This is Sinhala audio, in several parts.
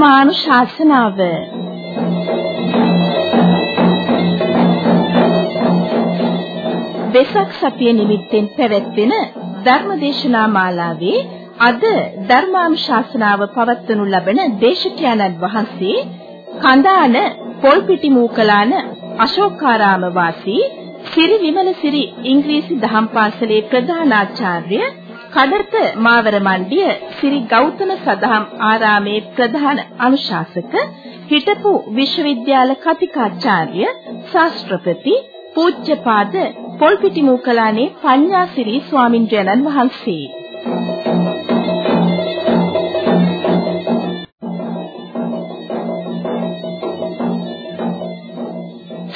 මානුශාසනාව වෙසක් සතිය නිමිත්තෙන් පැවැත්වෙන ධර්මදේශනා මාලාවේ අද ධර්මානුශාසනාව පවත්වනු ලබන දේශකයන්න් වහන්සේ කඳාන පොල්පිටි මූකලාන අශෝකාරාම වාසී සිරි විමලසිරි ඉංග්‍රීසි දහම් පාසලේ ප්‍රධානාචාර්ය කඩර්ත මාවර මණ්ඩිය සිරි ගෞතම සදහම් ආරාමේ ප්‍රධාන අනුශාසක හිටපු විශ්වවිද්‍යාල කතිකාචාර්ය ශාස්ත්‍රපති පූජ්‍යපාද පොල්පිටි මූකලානේ පඤ්ඤාසිරි ස්වාමින්ද්‍රයන්න් වහන්සේ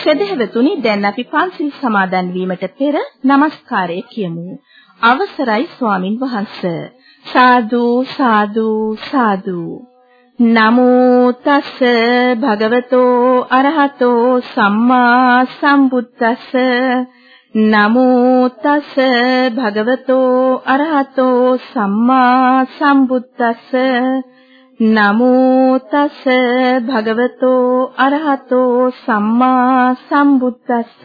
සදහවතුනි දැන් අපි පන්සිල් සමාදන් වීමට පෙර নমස්කාරය කියමු. අවසරයි ස්වාමින් වහන්සේ. සාදු සාදු සාදු. නමෝ තස් භගවතෝ අරහතෝ සම්මා සම්බුද්දස්ස නමෝ තස් භගවතෝ අරහතෝ සම්මා සම්බුද්දස්ස නමෝ තස් භගවතෝ අරහතෝ සම්මා සම්බුද්දස්ස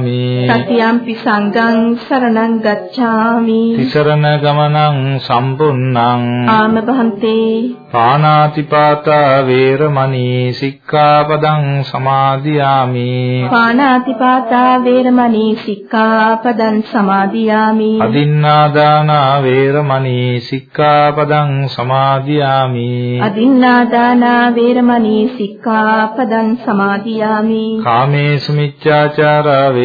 ගච්ඡාමි. සතියම්පි සංඝං සරණං ගච්ඡාමි. තිසරණ ගමනං සම්පුන්නං. ආම භන්තේ පානාතිපාතා වේරමණී සික්ඛාපදං සමාදියාමි. පානාතිපාතා වේරමණී සික්ඛාපදං සමාදියාමි. අදින්නාදාන වේරමණී සික්ඛාපදං සමාදියාමි. අදින්නාදාන වේරමණී සික්ඛාපදං සමාදියාමි. කාමේසු මිච්ඡාචාරා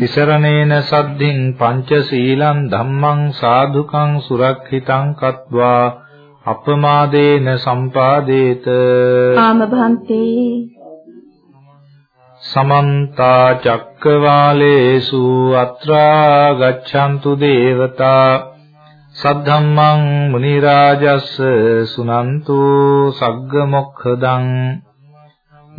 තිසරණේන සද්ධින් පංචශීලං ධම්මං සාදුකං සුරක්ෂිතං කତ୍වා අපමාදේන සම්පාදේත ආමභන්තේ සමන්ත චක්කවාලේසු අත්‍රා ගච්ඡන්තු දේවතා සද්ධම්මං මුනි රාජස් සුනන්තු සග්ග මොක්ඛදං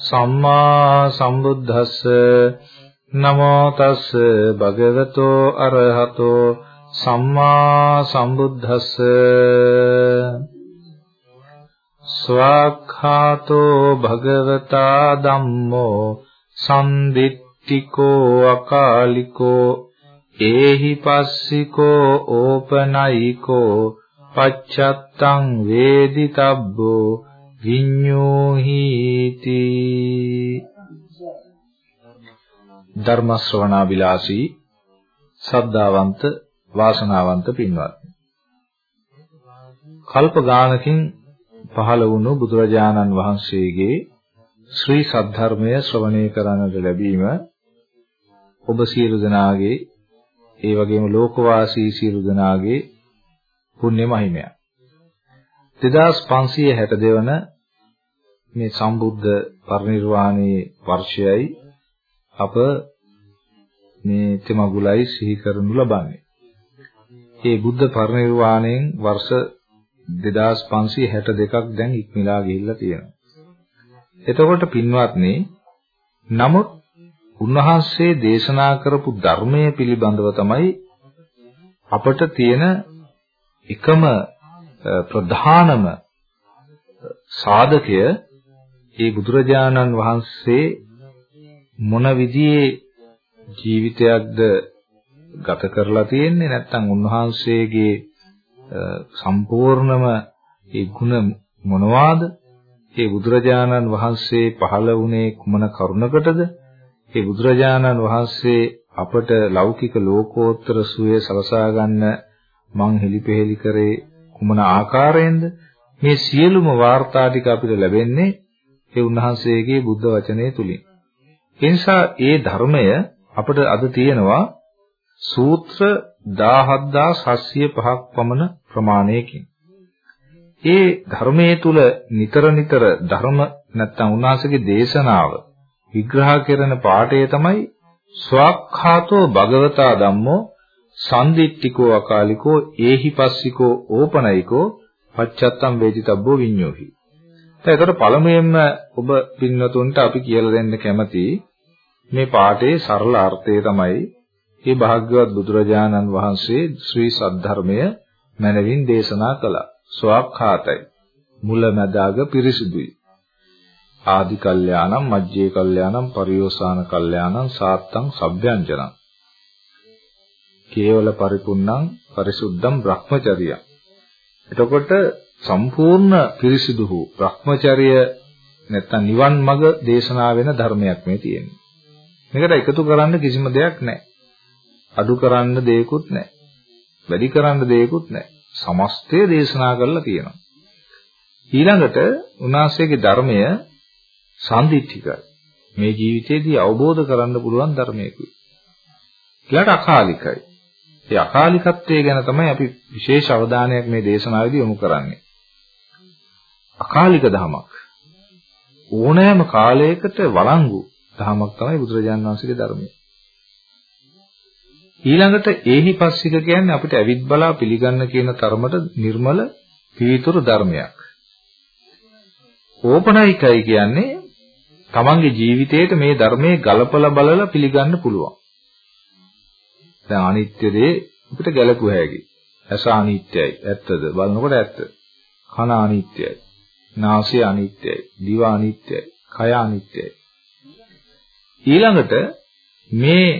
සම්මා සම්බුද්දස්ස නමෝ තස්ස භගවතෝ අරහතෝ සම්මා සම්බුද්දස්ස ස්වාඛාතෝ භගවතා ධම්මෝ සම්දිත්තිකෝ අකාලිකෝ ඒහි පස්සිකෝ ඕපනයිකෝ පච්චත්තං වේදිතබ්බෝ විඤ්ඤෝහීති ධර්ම ශ්‍රවණා විලාසී සද්ධාවන්ත වාසනාවන්ත පින්වත් කල්ප ගානකින් පහළ වුණු බුදුරජාණන් වහන්සේගේ ශ්‍රී සද්ධර්මය ශ්‍රවණය කරන්නට ලැබීම ඔබ සියලු දෙනාගේ ඒ වගේම ලෝකවාසී සියලු දෙනාගේ පුණ්‍ය මහිමයක්. 2562 වන මේ සම්බුද්ධ පරිනිර්වාණයේ වර්ෂයයි අප මේ තෙමගුලයි සිහි කරනු ලබන්නේ. මේ බුද්ධ පරිනිර්වාණයෙන් වර්ෂ 2562ක් දැන් ඉක්මලා ගිහිල්ලා තියෙනවා. එතකොට පින්වත්නි නමුත් උන්වහන්සේ දේශනා කරපු ධර්මයේ පිළිබඳව තමයි අපට තියෙන එකම ප්‍රධානම සාධකය ඒ බුදුරජාණන් වහන්සේ මොන විදිහේ ජීවිතයක්ද ගත කරලා තියෙන්නේ නැත්නම් උන්වහන්සේගේ සම්පූර්ණම ඒ ಗುಣ මොනවාද? ඒ බුදුරජාණන් වහන්සේ පහළ වුණේ කුමන කරුණකටද? ඒ බුදුරජාණන් වහන්සේ අපට ලෞකික ලෝකෝත්තර සුවය සලසා ගන්න මං හෙලිපෙහෙලි කරේ කුමන ආකාරයෙන්ද? මේ සියලුම වාර්තා ටික අපිට ලැබෙන්නේ ඒ උන්වහන්සේගේ බුද්ධ වචනේ තුලින්. ඒ නිසා ඒ ධර්මය අපිට අද තියෙනවා සූත්‍ර 17705ක් පමණ ප්‍රමාණයකින්. ඒ ධර්මයේ තුල නිතර නිතර ධර්ම නැත්තම් උන්වහන්සේගේ දේශනාව විග්‍රහ කරන පාඩය තමයි ස්වාක්ඛාතෝ භගවතා ධම්මෝ සම්දිට්ඨිකෝ අකාලිකෝ ඒහිපස්සිකෝ ඕපනයිකෝ පච්චත්තම් වේදිතබ්බෝ විඤ්ඤෝහි. දැන් ඒකට පළමුවෙන්ම ඔබ පින්වතුන්ට අපි කියලා දෙන්න කැමති මේ පාඩේ සරල අර්ථය තමයි මේ භාග්‍යවත් බුදුරජාණන් වහන්සේ ශ්‍රී සද්ධර්මය මනවින් දේශනා කළා. ස්වාක්ඛාතයි. මුලැමැදාග පිරිසුදුයි. ආදි කල්යාණම් මජ්ජේ කල්යාණම් පරියෝසాన කල්යාණම් සාත්තං සබ්බ්‍යංජනං කේවල පරිපුන්නං පරිසුද්ධම් Brahmacharya එතකොට සම්පූර්ණ පිරිසිදු වූ Brahmacharya නැත්තම් නිවන් මඟ දේශනා වෙන ධර්මයක් මේ තියෙන්නේ. මේකට එකතු කරන්න කිසිම දෙයක් නැහැ. අඩු කරන්න දෙයක්වත් නැහැ. වැඩි කරන්න දෙයක්වත් නැහැ. සමස්තය දේශනා කරලා තියෙනවා. ඊළඟට උන්වහන්සේගේ ධර්මය සම්දිත්තිකයි. මේ ජීවිතයේදී අවබෝධ කරන්න පුළුවන් ධර්මයකුයි. ඊළඟට අකාලිකයි. ඒ අකාලිකත්වය ගැන තමයි අපි විශේෂ අවධානයක් මේ දේශනාවේදී යොමු කරන්නේ. අකාලික ධමයක්. ඕනෑම කාලයකට වළංගු ධමයක් තමයි බුදුරජාණන් වහන්සේගේ ධර්මය. ඊළඟට ඒහිපස්සික කියන්නේ අපිට ඇවිත් බලා පිළිගන්න කියන තරමට නිර්මල පිවිතුරු ධර්මයක්. ඕපනයිකයි කියන්නේ තමන්ගේ ජීවිතේට මේ ධර්මයේ ගලපලා බලලා පිළිගන්න පුළුවන්. දැන් අනිත්‍ය දේ අපිට ගැලපුව හැකි. ඇස අනිත්‍යයි. ඇත්තද? බලනකොට ඇත්ත. කන අනිත්‍යයි. නාසය අනිත්‍යයි. දිව අනිත්‍යයි. කය අනිත්‍යයි. ඊළඟට මේ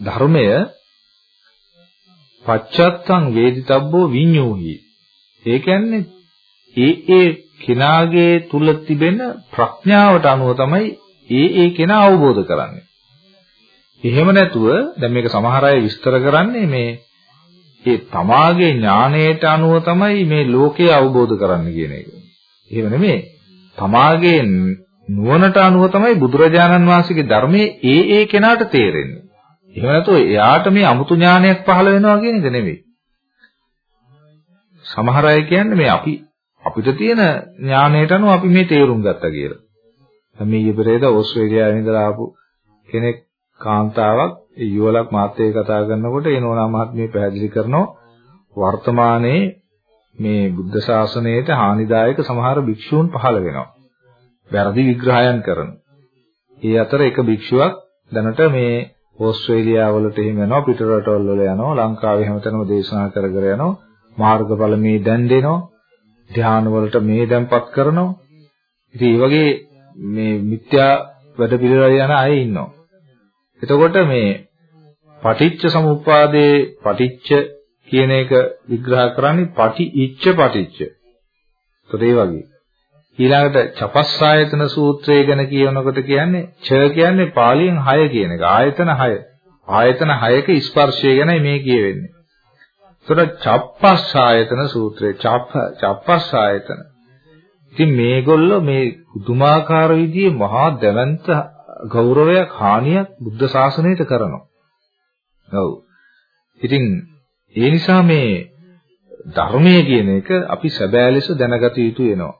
ධර්මය පච්චත්තං වේදිතබ්බෝ විඤ්ඤෝහි. ඒ කියන්නේ ඒ ඒ කෙනාගේ තුල තිබෙන ප්‍රඥාවට අනුව තමයි ඒ ඒ කෙනා අවබෝධ කරන්නේ. එහෙම නැතුව දැන් මේක සමහර අය විස්තර කරන්නේ මේ ඒ තමාගේ ඥාණයට අනුව තමයි මේ ලෝකය අවබෝධ කරන්න කියන එක. එහෙම නෙමෙයි. තමාගේ නුවණට අනුව තමයි බුදුරජාණන් වහන්සේගේ ධර්මයේ ඒ ඒ කෙනාට තේරෙන්නේ. එහෙම නැතුව එයාට මේ අමුතු ඥානයක් පහළ වෙනවා කියන එක නෙමෙයි. සමහර අය කියන්නේ මේ අපි අපිට තියෙන ඥාණයට අනුව අපි මේ තේරුම් ගත්තා කියලා. දැන් මේ ඊපෙරේද ඕස්ට්‍රේලියාවේ ඉඳලා ආපු කෙනෙක් කාන්තාවක් ඒ යුවලක් මාත් එක්ක කතා කරනකොට ඒ නෝනා මහත්මිය පැහැදිලි කරනවා වර්තමානයේ මේ බුද්ධ ශාසනයට හානිදායක සමහර භික්ෂූන් පහළ වෙනවා. වැරදි විග්‍රහයන් කරන. ඒ අතර එක භික්ෂුවක් දැනට මේ ඕස්ට්‍රේලියාව වලට එහෙම යනවා පිට රටවල් වල යනවා ලංකාවේ හැමතැනම දේශනා කර කර යනවා මාර්ගඵල මේ දැන් දෙනවා ධ්‍යාන වලට මේ දැන්පත් කරනවා ඉතින් මේ වගේ මේ මිත්‍යා වැඩ පිළිවෙල යන අය ඉන්නවා එතකොට මේ පටිච්ච සමුප්පාදේ පටිච්ච කියන එක විග්‍රහ කරන්නේ පටි ඉච්ඡ පටිච්ච. ඒතකොට ඒ වගේ. ඊළඟට චපස්සායතන සූත්‍රය ගැන කියනකොට කියන්නේ ඡ කියන්නේ පාලියෙන් 6 කියන එක. ආයතන 6. ආයතන 6ක ස්පර්ශය ගැනයි මේ කියවෙන්නේ. ඒතකොට චප්පස්සායතන සූත්‍රය චප්ප චප්පස්සායතන. ඉතින් මේගොල්ලෝ මේ පුදුමාකාර විදිහේ මහා දැවැන්ත ගෞරවයක් හානියක් බුද්ධ ශාසනයට කරනවා. ඔව්. ඉතින් ඒ නිසා මේ ධර්මය කියන එක අපි සැබෑ ලෙස දැනගත යුතු වෙනවා.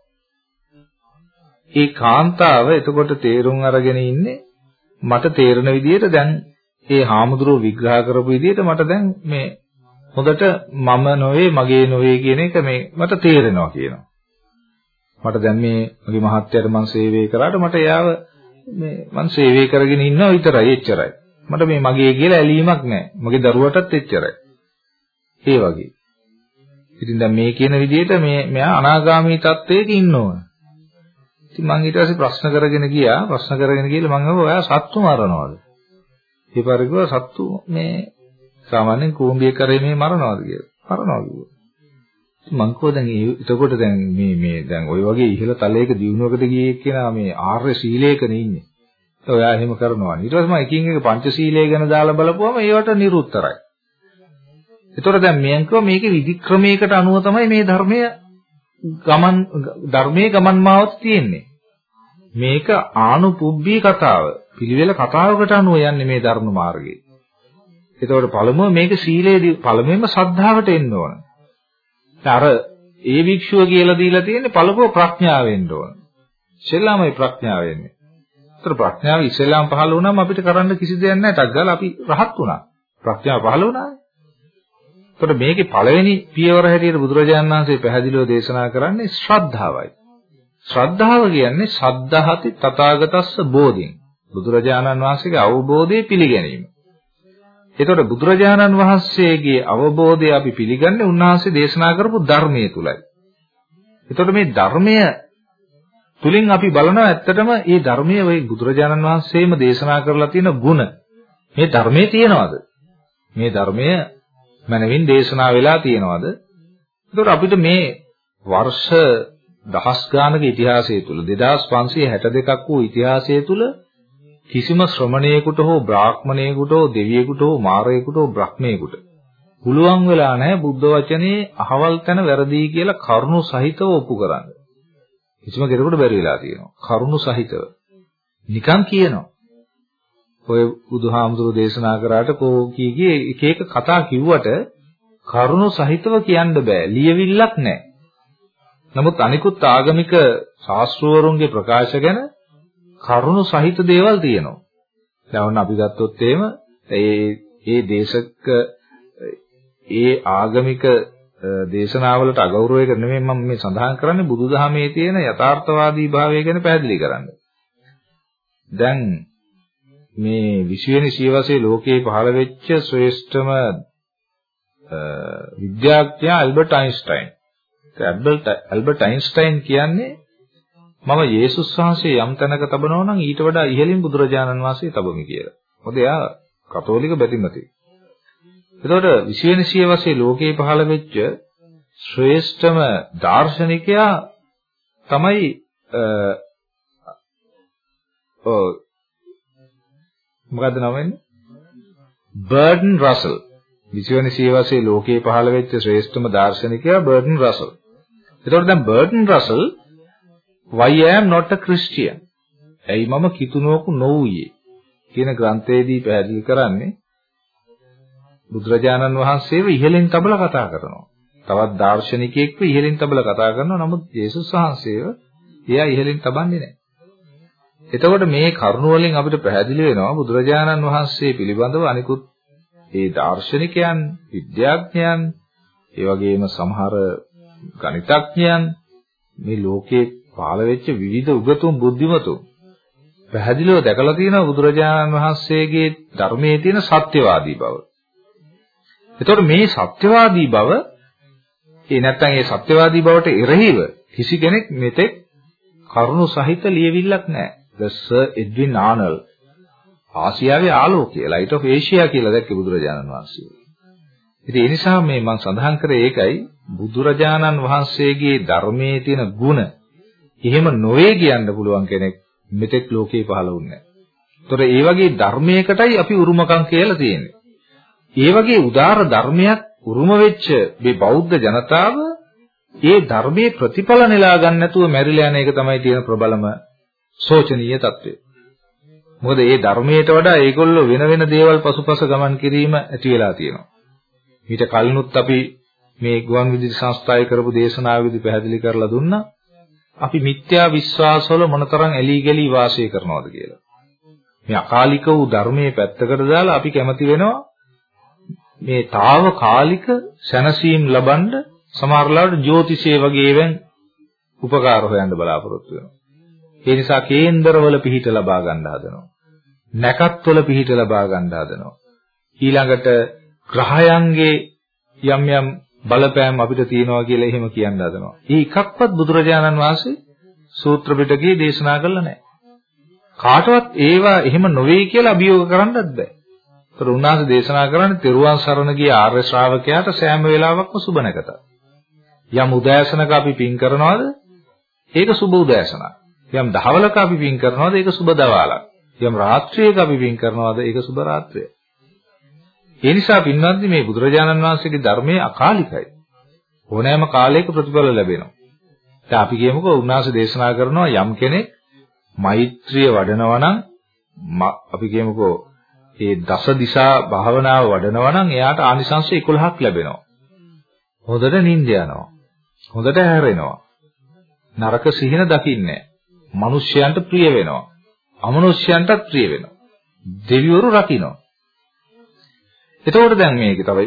ඒ කාන්තාව එතකොට තේරුම් අරගෙන ඉන්නේ මට තේරෙන විදිහට දැන් ඒ හාමුදුරුව විග්‍රහ කරපු විදිහට මට දැන් මේ හොඳට මම නොවේ මගේ නොවේ කියන එක මේ මට තේරෙනවා කියනවා. මට දැන් මේ මගේ මහත්යට මම සේවය කරාට මට එයාව මේ මම සේවය කරගෙන ඉන්නවා විතරයි එච්චරයි. මට මේ මගේ කියලා ඇලීමක් නැහැ. මගේ දරුවටත් එච්චරයි. ඒ වගේ. ඉතින් දැන් මේ කියන විදිහට මේ මෙයා අනාගාමී තත්වයක ඉන්න ඕන. ඉතින් මම ඊට පස්සේ ප්‍රශ්න කරගෙන ගියා. ප්‍රශ්න කරගෙන ගිහලා මම අහුවා ඔයා සත්තු මරනවද? ඒ පරිගව සත්තු මේ සාමාන්‍යයෙන් කූඹිය කරේ මේ මරනවද කියලා. මරනවා කිව්වා. මං කෝ දැන් එතකොට දැන් මේ මේ දැන් ওই වගේ ඉහළ තලයක දිනුවකට ගියේ කෙනා මේ ආර්ය සීලයකනේ ඉන්නේ. ඔයා එහෙම කරනවා. ඊට පස්සේ මම එකින් එක පංචශීලයේ ගැන දාලා බලපුවම ඒවට නිරුත්තරයි. ඒතකොට දැන් මම කිව්වා මේකේ විධික්‍රමයකට අනුව තමයි මේ ධර්මය ගමන් ධර්මයේ ගමන් මාවත තියෙන්නේ. මේක ආනුපුබ්බී කතාව. පිළිවෙල කතාවකට අනුව යන්නේ මේ ධර්ම මාර්ගයේ. ඒතකොට පළමුව මේක සීලේදී පළමුවෙන්ම ශ්‍රද්ධාවට එන්න ඕන. අර ඒ වික්ෂුව කියලා දීලා තියෙන්නේ පළමුව ප්‍රඥාව වෙන්න ඕන. ඉස්සෙල්ලාමයි ප්‍රඥාව වෙන්නේ. ඒතර ප්‍රඥාව ඉස්සෙල්ලාම පහළ වුණාම අපිට කරන්න කිසි දෙයක් නැහැ. ටක් ගාලා අපි රහත් වුණා. ප්‍රඥාව පහළ වුණානේ. එතකොට මේකේ පළවෙනි පියවර හැටියට බුදුරජාණන් වහන්සේ පැහැදිලිව දේශනා කරන්නේ ශ්‍රද්ධාවයි. ශ්‍රද්ධාව කියන්නේ සද්ධාහති තථාගතස්ස බෝධින්. බුදුරජාණන් වහන්සේගේ අවබෝධය පිළිගැනීම. එතකොට බුදුරජාණන් වහන්සේගේ අවබෝධය අපි පිළිගන්නේ උන්වහන්සේ දේශනා කරපු ධර්මයේ තුලයි. එතකොට මේ ධර්මය තුලින් අපි බලනවා ඇත්තටම මේ ධර්මයේ ওই බුදුරජාණන් වහන්සේම දේශනා කරලා තියෙන ಗುಣ මේ ධර්මයේ තියෙනවද? මේ ධර්මය මනවින් දේශනා වෙලා තියෙනවද? එතකොට අපිට මේ වර්ෂ දහස් ගානක ඉතිහාසය තුල 2562ක් වූ ඉතිහාසය තුල කිසිම ශ්‍රමණයෙකුට හෝ බ්‍රාහ්මණයෙකුට හෝ දෙවියෙකුට හෝ මාරයෙකුට හෝ බ්‍රහ්මයෙකුට පුළුවන් වෙලා නැහැ බුද්ධ වචනේ අහවල් තැන වැරදි කියලා කරුණු සහිතව ඔප්පු කරන්න. කිසිම කෙනෙකුට බැරි වෙලා තියෙනවා. කරුණු සහිතව. නිකන් කියනවා. ඔය බුදුහාමුදුරු දේශනා කරාට කෝ කීගේ එක එක කතා කිව්වට කරුණු සහිතව කියන්න බෑ. ලියවිල්ලක් නැහැ. නමුත් අනිකුත් ආගමික ශාස්ත්‍රවරුන්ගේ ප්‍රකාශ ගැන කරුණු සහිත දේවල් තියෙනවා. දැන් අපි ගත්තොත් එහෙම ඒ ඒ දේශක ඒ ආගමික දේශනාවලට අගෞරවයක නෙමෙයි මම මේ සඳහන් කරන්නේ බුදුදහමේ තියෙන යථාර්ථවාදී භාවය ගැන පැහැදිලි කරන්න. දැන් මේ 20 වෙනි සියවසේ ලෝකේ පහළ වෙච්ච ශ්‍රේෂ්ඨම විද්‍යාඥයා Albert Einstein. Albert Albert Einstein කියන්නේ මම යේසුස් වහන්සේ යම් තැනක තබනවා නම් ඊට වඩා ඉහළින් බුදුරජාණන් වහන්සේ තබමි කියලා. මොකද එයා කතෝලික බැතිමතෙක්. එතකොට 20 වෙනි සියවසේ ලෝකේ පහළ වෙච්ච ශ්‍රේෂ්ඨම දාර්ශනිකයා තමයි ඔව් මොකද්ද නම වෙන්නේ? Burden Russell. 20 වෙනි සියවසේ ලෝකේ පහළ වෙච්ච ශ්‍රේෂ්ඨම දාර්ශනිකයා බර්ඩන් රසල්. එතකොට දැන් Bertrand Russell why I am not a Christian. ඇයි මම කිතුණුවකු නොවුයේ කියන ග්‍රන්ථයේදී පැහැදිලි කරන්නේ බුදුරජාණන් වහන්සේව ඉහළින් තබලා කතා කරනවා. තවත් දාර්ශනිකයෙක්ව ඉහළින් තබලා කතා කරනවා. නමුත් යේසුස් වහන්සේව එයා ඉහළින් තබන්නේ නැහැ. එතකොට මේ කරුණ වලින් අපිට පැහැදිලි වෙනවා බුදුරජාණන් වහන්සේ පිළිබඳව අනිකුත් ඒ දාර්ශනිකයන්, විද්‍යාඥයන්, ඒ වගේම සමහර ගණිතඥයන් මේ ලෝකේ පහළ වෙච්ච විවිධ උගතුන් බුද්ධිමතුන් පැහැදිලිව දැකලා තියෙනවා බුදුරජාණන් වහන්සේගේ ධර්මයේ තියෙන සත්‍යවාදී බව. එතකොට මේ සත්‍යවාදී බව ඒ නැත්තම් ඒ සත්‍යවාදී බවට එරෙහිව කිසි කෙනෙක් මෙතෙක් කරුණු සහිත ලියවිල්ලක් නැහැ. The Sir Edwin Arnold ආසියාවේ ආලෝකය Light of Asia කියලා දැක්කේ බුදුරජාණන් වහන්සේ. ඉතින් ඒ නිසා මේ මම සඳහන් කරේ ඒකයි බුදුරජාණන් වහන්සේගේ ධර්මයේ තියෙන ಗುಣ එහෙම නොවේ කියන්න පුළුවන් කෙනෙක් මෙතෙක් ලෝකේ පහළ වුණේ නැහැ. ඒ වගේ ධර්මයකටයි අපි උරුමකම් කියලා තියෙන්නේ. ඒ වගේ උදාර ධර්මයක් උරුම වෙච්ච මේ බෞද්ධ ජනතාව ඒ ධර්මයේ ප්‍රතිඵල නෙලා ගන්න නැතුව මැරිලා යන එක තමයි තියෙන ප්‍රබලම සෝචනීය తත්වය. මොකද මේ ධර්මයට වඩා ඒගොල්ලෝ වෙන වෙන දේවල් පසුපස ගමන් කිරීම ඇති වෙලා තියෙනවා. ඊට කලිනුත් අපි මේ ගුවන් විදුලි සංස්ථාවේ කරපු දේශනාවෙදි පැහැදිලි කරලා දුන්නා. අපි මිත්‍යා විශ්වාසවල මොනතරම් ඇලී ගලී වාසය කරනවද කියලා. මේ අකාලික වූ ධර්මයේ පැත්තකට දාලා අපි කැමති වෙනවා මේ తాවකාලික සැනසීම් ලබන්න සමහරලාට ජ්‍යොතිෂය වගේ ඒවෙන් උපකාර හොයන්න බලාපොරොත්තු වෙනවා. ඒ නිසා කේන්දරවල පිහිට ලබා ගන්න හදනවා. නැකත්වල පිහිට ලබා ගන්න හදනවා. ඊළඟට ග්‍රහයන්ගේ යම් යම් බලපෑම් අපිට තියෙනවා කියලා එහෙම කියන්න හදනවා. ඒ එකක්වත් බුදුරජාණන් වහන්සේ සූත්‍ර පිටකේ දේශනා කළා නැහැ. කාටවත් ඒවා එහෙම නොවේ කියලා අභියෝග කරන්නත් බෑ. ඒතර උන්වහන්සේ දේශනා කරන්නේ තෙරුවන් සරණ ගිය ආර්ය ශ්‍රාවකයාට සෑම වෙලාවකම සුබ නැකත. යම් උදෑසනක අපි පින් කරනවද? ඒක සුබ උදෑසනක්. යම් දහවලක අපි පින් කරනවද? ඒක සුබ දවාලක්. යම් රාත්‍රියක අපි පින් කරනවද? ඒක සුබ රාත්‍රිය. ඒ නිසා පින්වත්නි මේ බුදුරජාණන් වහන්සේගේ ධර්මයේ අකාලිකයි. ඕනෑම කාලයක ප්‍රතිඵල ලැබෙනවා. දැන් අපි කියමුකෝ උන්වහන්සේ දේශනා කරනවා යම් කෙනෙක් මෛත්‍රිය වඩනවා නම් අපි කියමුකෝ ඒ දස දිශා භාවනාව වඩනවා නම් එයාට ආනිසංශ 11ක් ලැබෙනවා. හොඳට නිින්ද යනවා. හොඳට හැරෙනවා. නරක සිහින දකින්නේ මිනිස්යන්ට ප්‍රිය වෙනවා. අමනුෂ්‍යයන්ටත් ප්‍රිය වෙනවා. දෙවිවරු රකින්නවා. එතකොට දැන් මේක තව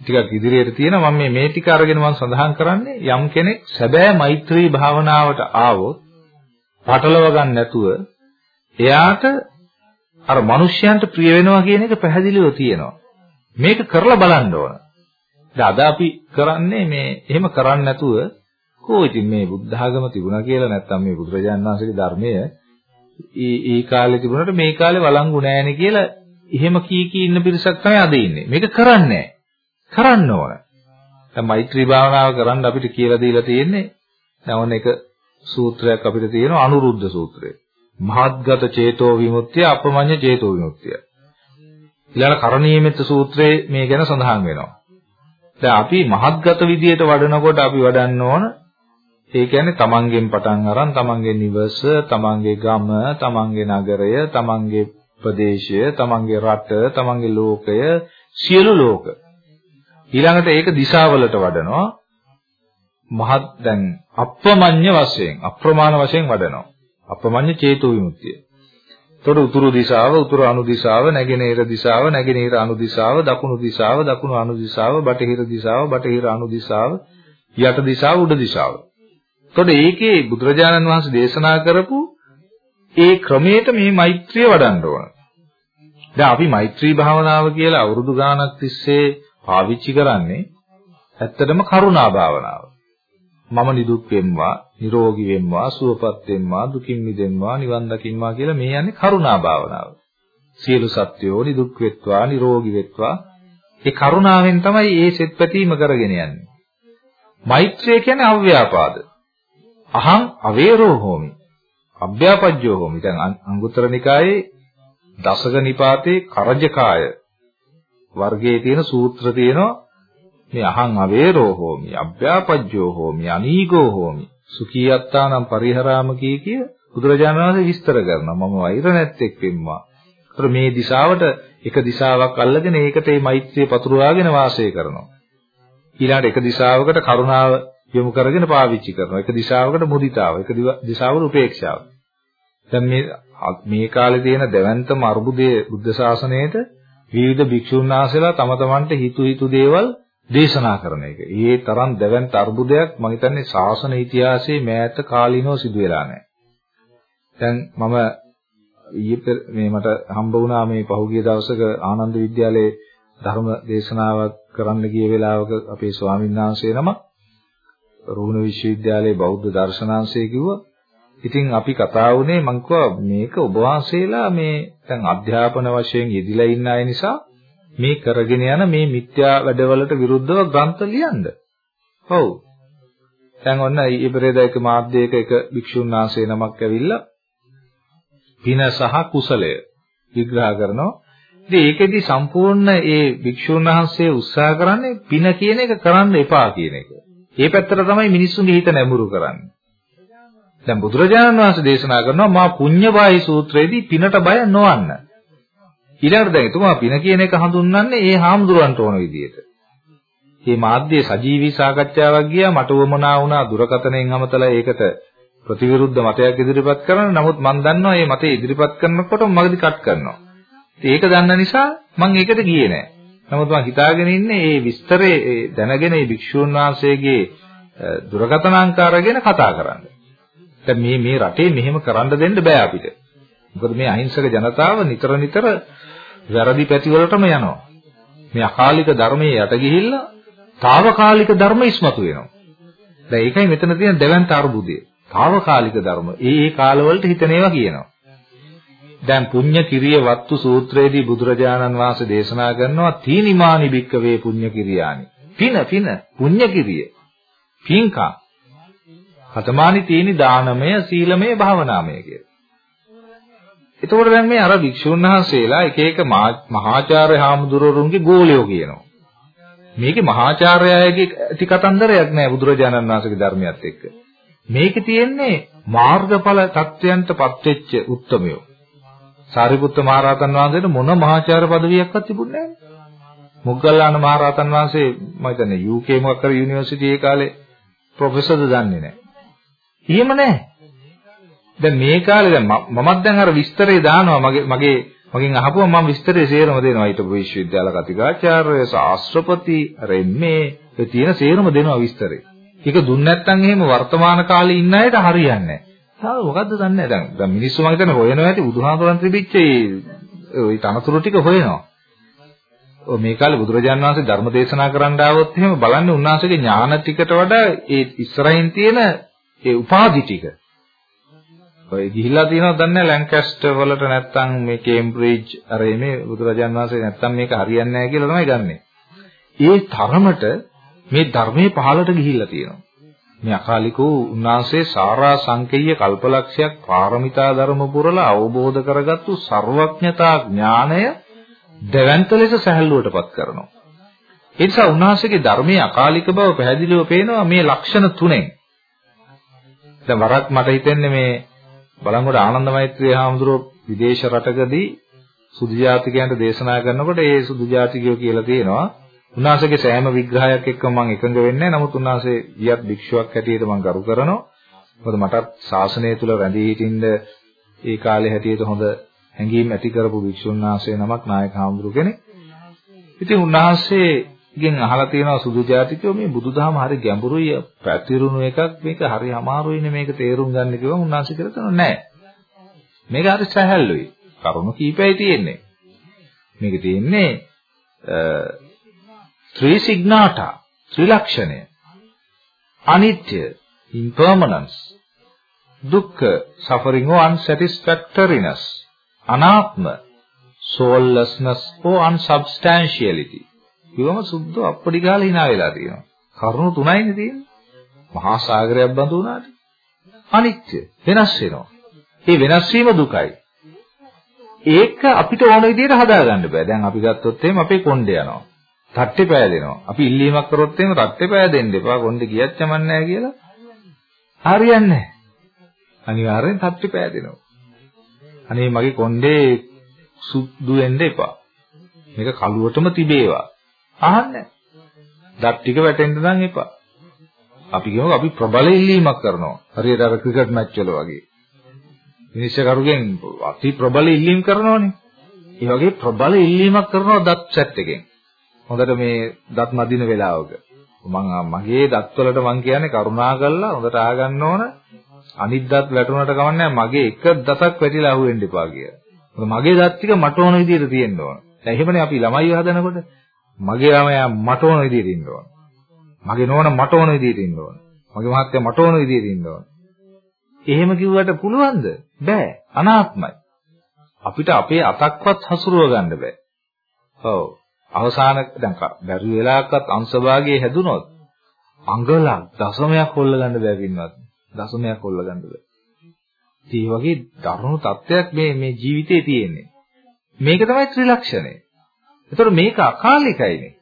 ටිකක් ඉදිරියට තියෙනවා මම මේ මේ ටික අරගෙන මම සඳහන් කරන්නේ යම් කෙනෙක් සැබෑ මෛත්‍රී භාවනාවට ආවොත් පටලව ගන්න නැතුව එයාට අර මිනිස්යන්ට ප්‍රිය වෙනවා කියන එක පැහැදිලිව තියෙනවා. මේක කරලා බලන්න ඕන. දැන් අද අපි කරන්නේ මේ එහෙම කරන්නේ නැතුව කෝ ඉතින් මේ බුද්ධ ආගම තිබුණා කියලා නැත්තම් මේ බුදුරජාණන් වහන්සේගේ ධර්මය ඒ ඒ කාලේ තිබුණාට මේ කාලේ වළංගු නැහැනේ කියලා එහෙම කී කී ඉන්න පිරිසක් තමයි අද ඉන්නේ. මේක කරන්නේ කරන්න ඕන. දැන් මෛත්‍රී භාවනාව කරන්න අපිට කියලා දීලා තියෙන්නේ දැන් ඔන්න එක සූත්‍රයක් අපිට තියෙනවා අනුරුද්ධ සූත්‍රය. මහත්ගත චේතෝ විමුක්තිය අපමඤ්ඤ චේතෝ විමුක්තිය. ඊළඟ කරණීයමෙත් සූත්‍රයේ මේ ගැන සඳහන් වෙනවා. දැන් අපි මහත්ගත විදියට වඩනකොට අපි වඩන්න ඕන ඒ කියන්නේ තමන්ගෙන් පටන් අරන් තමන්ගේ නිවස, තමන්ගේ ගම, තමන්ගේ නගරය, තමන්ගේ ප්‍රදේශය, තමන්ගේ රට, තමන්ගේ ලෝකය, සියලු ලෝක. ඊළඟට ඒක දිශාවලට වඩනවා. මහත් දැන් අප්‍රමඤ්ඤ වශයෙන්, අප්‍රමාණ වශයෙන් වඩනවා. අප්‍රමඤ්ඤ චේතු විමුක්තිය. එතකොට උතුරු දිශාව, උතුරු අනු දිශාව, නැගෙනහිර දිශාව, නැගෙනහිර අනු දිශාව, දකුණු දිශාව, දකුණු අනු දිශාව, බටහිර දිශාව, බටහිර අනු දිශාව, යට දිශාව, උඩ දිශාව. එතකොට ඒකේ බුදුරජාණන් වහන්සේ දේශනා කරපු ඒ ක්‍රමයට මේ මෛත්‍රිය වඩන්න ඕන. දැන් අපි මෛත්‍රී භාවනාව කියලා අවුරුදු ගාණක් තිස්සේ පාවිච්චි කරන්නේ ඇත්තටම කරුණා භාවනාව. මම නිදුක් වෙම්වා, නිරෝගී වෙම්වා, සුවපත් වෙම්වා, දුකින් මිදෙම්වා, නිවන් දකින්වා කියලා මේ යන්නේ කරුණා භාවනාව. සියලු සත්වයෝ නිදුක් වෙත්වා, නිරෝගී වෙත්වා. ඒ කරුණාවෙන් තමයි මේ සෙත් පැතීම කරගෙන යන්නේ. මෛත්‍රිය කියන්නේ අව්‍යාපාද. අහං අවේරෝ හෝමි. අභ්‍යාපජ්ජෝ හෝමි. දැන් අංගුත්තර නිකායේ දසක නිපාතේ කරජකාය වර්ගයේ තියෙන සූත්‍ර තියෙනවා මේ අහං අවේරෝ හෝමි අභ්‍යාපජ්ජෝ හෝමි අනීගෝ හෝමි සුඛීයත්තානම් පරිහරාම කී කිය බුදුරජාණන් වහන්සේ විස්තර කරනවා මම වෛර නැත්තේක් වෙම්මා. ඒතර මේ දිශාවට එක දිශාවක් අල්ලගෙන ඒකට මේ මෛත්‍රිය පතුරවාගෙන වාසය කරනවා. ඊළඟට එක දිශාවකට කරුණාව යොමු කරගෙන පාවිච්චි කරනවා. එක දිශාවකට මුදිතාව, එක දිශාවකට උපේක්ෂාව. දැන් මේ මේ කාලේ තියෙන දැවැන්තම අර්බුදයේ බුද්ධ ශාසනයේට විවිධ භික්ෂුන් වහන්සේලා තම තමන්ට හිතු හිතු දේවල් දේශනා කරන එක. ඒ තරම් දැවැන්ත අර්බුදයක් මම හිතන්නේ ශාසන ඉතිහාසයේ මෑත කාලිනව සිදු වෙලා නැහැ. දැන් මම ඊයේ මේ මට හම්බ වුණා මේ පහුගිය දවසක ආනන්ද විද්‍යාලයේ ධර්ම දේශනාවක් කරන්න ගිය වෙලාවක අපේ ස්වාමීන් වහන්සේ නම රුහුණ විශ්වවිද්‍යාලයේ බෞද්ධ දර්ශනාංශය කිව්වා ඉතින් අපි කතා වුණේ මං මේක ඔබ වහන්සේලා මේ දැන් අධ්‍යාපන වශයෙන් යෙදිලා ඉන්න අය නිසා මේ කරගෙන යන මේ මිත්‍යා වැඩවලට විරුද්ධව ග්‍රන්ථ ලියන්න. ඔව්. දැන් ඔන්න ඉබරේදා එක මාධ්‍යයක එක භික්ෂුන් වහන්සේ නමක් ඇවිල්ලා පින සහ කුසලය විග්‍රහ කරනවා. ඉතින් ඒකෙදි සම්පූර්ණ ඒ භික්ෂුන් වහන්සේ උත්සාහ කරන්නේ පින කියන එක කරන්න එපා කියන එක. ඒ පැත්තට තමයි මිනිස්සුන්ගේ හිත නැඹුරු කරන්නේ. දැන් බුදුරජාණන් වහන්සේ දේශනා කරනවා මා පුඤ්ඤබායි සූත්‍රයේදී පිනට බය නොවන්න. ඊළඟට දැන් එතුමා පින කියන එක හඳුන්වන්නේ ඒ හාමුදුරන්ට ඕන විදිහට. මේ මාධ්‍යයේ සජීවී සාකච්ඡාවක් ගියා මට වමනා වුණා දුරකථනයෙන් අමතලා ඒකට ප්‍රතිවිරුද්ධ මතයක් ඉදිරිපත් කරන්න. නමුත් මම දන්නවා මේ මතය ඉදිරිපත් කරනකොට මගදී කට් කරනවා. ඒක දන්න නිසා මම ඒකට ගියේ නෑ. නමුත් මම හිතාගෙන ඉන්නේ මේ විස්තරේ දැනගෙන මේ භික්ෂුන් වහන්සේගේ දුරකථන අංක අරගෙන කතා කරන්න. දැන් මේ මේ රටේ මෙහෙම කරන්න දෙන්න බෑ අපිට. මොකද මේ අහිංසක ජනතාව නිතර නිතර වැරදි පැතිවලටම යනවා. මේ අකාලික ධර්මයේ යට ගිහිල්ලා తాවකාලික ධර්ම ඉස්මතු වෙනවා. දැන් ඒකයි මෙතන තියෙන දෙවන්ත අරුබුදය. తాවකාලික ධර්ම. ඒ ඒ කාලවලට හිතනේවා කියනවා. දැන් පුඤ්ඤ කිරිය වත්තු සූත්‍රයේදී බුදුරජාණන් වහන්සේ දේශනා කරනවා තීනිමානි භික්කවේ පුඤ්ඤ කිරියානි. පින පින පුඤ්ඤ කිරිය. පින්කම්. හතමානි තියෙන දානමය සීලමය භාවනාමය කියලා. එතකොට දැන් මේ අර වික්ෂුන් වහන්සේලා එක එක මහාචාර්ය හාමුදුරුවරුන්ගේ ගෝලියෝ කියනවා. මේකේ මහාචාර්යයගේ ඇති කතන්දරයක් නෑ බුදුරජාණන් වහන්සේගේ ධර්මයත් එක්ක. මේකේ තියෙන්නේ මාර්ගඵල தත්වයන්ටපත් වෙච්ච උත්මයෝ. සාරිපුත්ත මහරහතන් වහන්සේට මොන මහාචාර්ය পদවියක්වත් තිබුණේ නෑ. මොග්ගල්ලාන මහරහතන් වහන්සේ මම හිතන්නේ UK මොකක් කර යුනිවර්සිටි ඒ කාලේ ප්‍රොෆෙසර්ද දන්නේ නෑ. එහෙම නැහැ. දැන් මේ කාලේ දැන් මමත් දැන් අර විස්තරේ දානවා මගේ මගේ මගෙන් අහපුවා මම විස්තරේ සේරම දෙනවා ඊට විශ්වවිද්‍යාල කතිකාචාර්ය ශාස්ත්‍රපති අර එම්මේ ඒ තියෙන සේරම දෙනවා විස්තරේ. ඒක දුන්නේ නැත්නම් එහෙම වර්තමාන කාලේ ඉන්න අයට හරියන්නේ නැහැ. තාම මොකද්ද දන්නේ දැන් දැන් මිනිස්සු මම හිතන්නේ හොයනවා ඇති බුදුහාමුදුරන් තිබිච්ච ඒ ওই තනතුරු ටික හොයනවා. ඔය මේ කාලේ බුදුරජාන් වහන්සේ ධර්ම දේශනා කරන්න ආවොත් එහෙම බලන්නේ උන්වහන්සේගේ ඥාන ටිකට වඩා ඒ ඉස්සරහින් තියෙන ඒ උපාධි ටික. ඔය ගිහිල්ලා තියෙනවද දන්නේ ලැන්කැස්ටර් වලට නැත්තම් මේ කේම්බ්‍රිජ් අර එමේ බුදුරජාන් වහන්සේ නැත්තම් මේක හරියන්නේ නැහැ කියලා තමයි ගන්නෙ. ඒ තරමට මේ ධර්මයේ පහළට ගිහිල්ලා තියෙනවා. මේ අකාලිකෝ උන්වහන්සේ සාරා සංකේය කල්පලක්ෂයක් පාරමිතා ධර්ම පුරලා අවබෝධ කරගත්තු ਸਰවඥතා ඥාණය දෙවන්ත ලෙස සැහැල්ලුවටපත් කරනවා. ඒ නිසා උන්වහන්සේගේ ධර්මයේ අකාලික බව පැහැදිලිව පේනවා මේ ලක්ෂණ තුනෙන්. දැන් වරක් මට හිතෙන්නේ මේ බලංගොඩ ආනන්ද මෛත්‍රී හාමුදුරුවෝ විදේශ රටකදී සුදු ජාතිකයන්ට දේශනා කරනකොට ඒ සුදු ජාතිකයෝ කියලා තියෙනවා උන්වහන්සේගේ සෑම විග්‍රහයක් එක්ක මම එකඟ වෙන්නේ නැහැ. නමුත් උන්වහන්සේ ගියත් භික්ෂුවක් හැටියට මම ගරු කරනවා. මොකද මටත් ශාසනය තුල රැඳී හිටින්න ඒ කාලේ හැටියට හොඳ හැඟීම් ඇති කරපු භික්ෂුන් වහන්සේ නමක් නායක හාමුදුරු කෙනෙක්. ඉතින් උන්වහන්සේගෙන් අහලා තියෙනවා සුදු ජාතිකයෝ මේ බුදුදහම හරි ගැඹුරුයි පැතිරුණු එකක් මේක හරි අමාරුයිනේ මේක තේරුම් ගන්න කිව්වම උන්වහන්සේ කියලා තන නෑ. මේක හරි සැහැල්ලුයි. කරුණු කීපයි තියෙන්නේ. මේක තියෙන්නේ ත්‍රිසිග්නාටා ත්‍රිලක්ෂණය අනිත්‍ය impermanence දුක්ඛ suffering or unsatisfactoriness අනාත්ම soullessness or unsubstantiality කිව්වම සුද්ධ අප්පඩි ගාලා hina වෙලා තියෙනවා කරුණු තුනයිනේ තියෙන්නේ මහා සාගරයක් බඳු වුණාට අනිත්‍ය වෙනස් වෙනවා ඒ වෙනස් වීම දුකයි ඒක අපිට ඕන විදිහට හදාගන්න බෑ දැන් අපි ගත්තොත් එහෙම අපේ කොණ්ඩේ යනවා තට්ටේ පෑදෙනවා. අපි ඉල්ලීමක් කරොත් එහෙම තට්ටේ පෑදෙන්න එපා. කොණ්ඩේ ගියත් චමන්නේ නැහැ කියලා. හරියන්නේ නැහැ. අනිවාර්යෙන් තට්ටේ පෑදෙනවා. අනේ මගේ කොණ්ඩේ සුදු වෙන්න එපා. මේක කලුවටම තිබේවා. අහන්නේ. දත් ටික වැටෙන්න නම් එපා. අපි කියමු අපි ප්‍රබල ඉල්ලීමක් කරනවා. හරියට අර ක්‍රිකට් මැච් වල වගේ. විනිශ්චයකරුගෙන් අති ප්‍රබල ඉල්ලීම් කරනවනේ. ඒ වගේ ප්‍රබල ඉල්ලීමක් කරනවා දත් සෙට් එකෙන්. හොඳට මේ දත් මදින වෙලාවක මම මගේ දත්වලට මං කියන්නේ කරුණා කළා හොඳට ආගන්න ඕන අනිත් දත් වැටුණට කමන්නේ මගේ එක දතක් වැටිලා අහුවෙන්න එපා කියලා. මොකද මගේ දත් ටික මට ඕන විදිහට තියෙන්න ඕන. දැන් එහෙමනේ අපි ළමයි හදනකොට මගේ ළමයා මට ඕන විදිහට ඉන්න ඕන. මගේ නෝන මට ඕන විදිහට ඉන්න ඕන. මගේ මහත්තයා මට ඕන විදිහට ඉන්න ඕන. එහෙම කිව්වට පුළුවන්ද? බෑ. අනාත්මයි. අපිට අපේ අතක්වත් හසුරුව ගන්න බෑ. ඔව්. අවසාන දැන් බැරි වෙලාවකත් අංශභාගයේ හැදුනොත් අඟලක් දශමයක් හොල්ල ගන්න බෑ පින්වත්. දශමයක් හොල්ල ගන්න බෑ. ඒ වගේ දරුණු තත්ත්වයක් මේ මේ ජීවිතේ තියෙන්නේ. මේක තමයි ත්‍රිලක්ෂණය. ඒතකොට මේක අකාලිකයිනේ.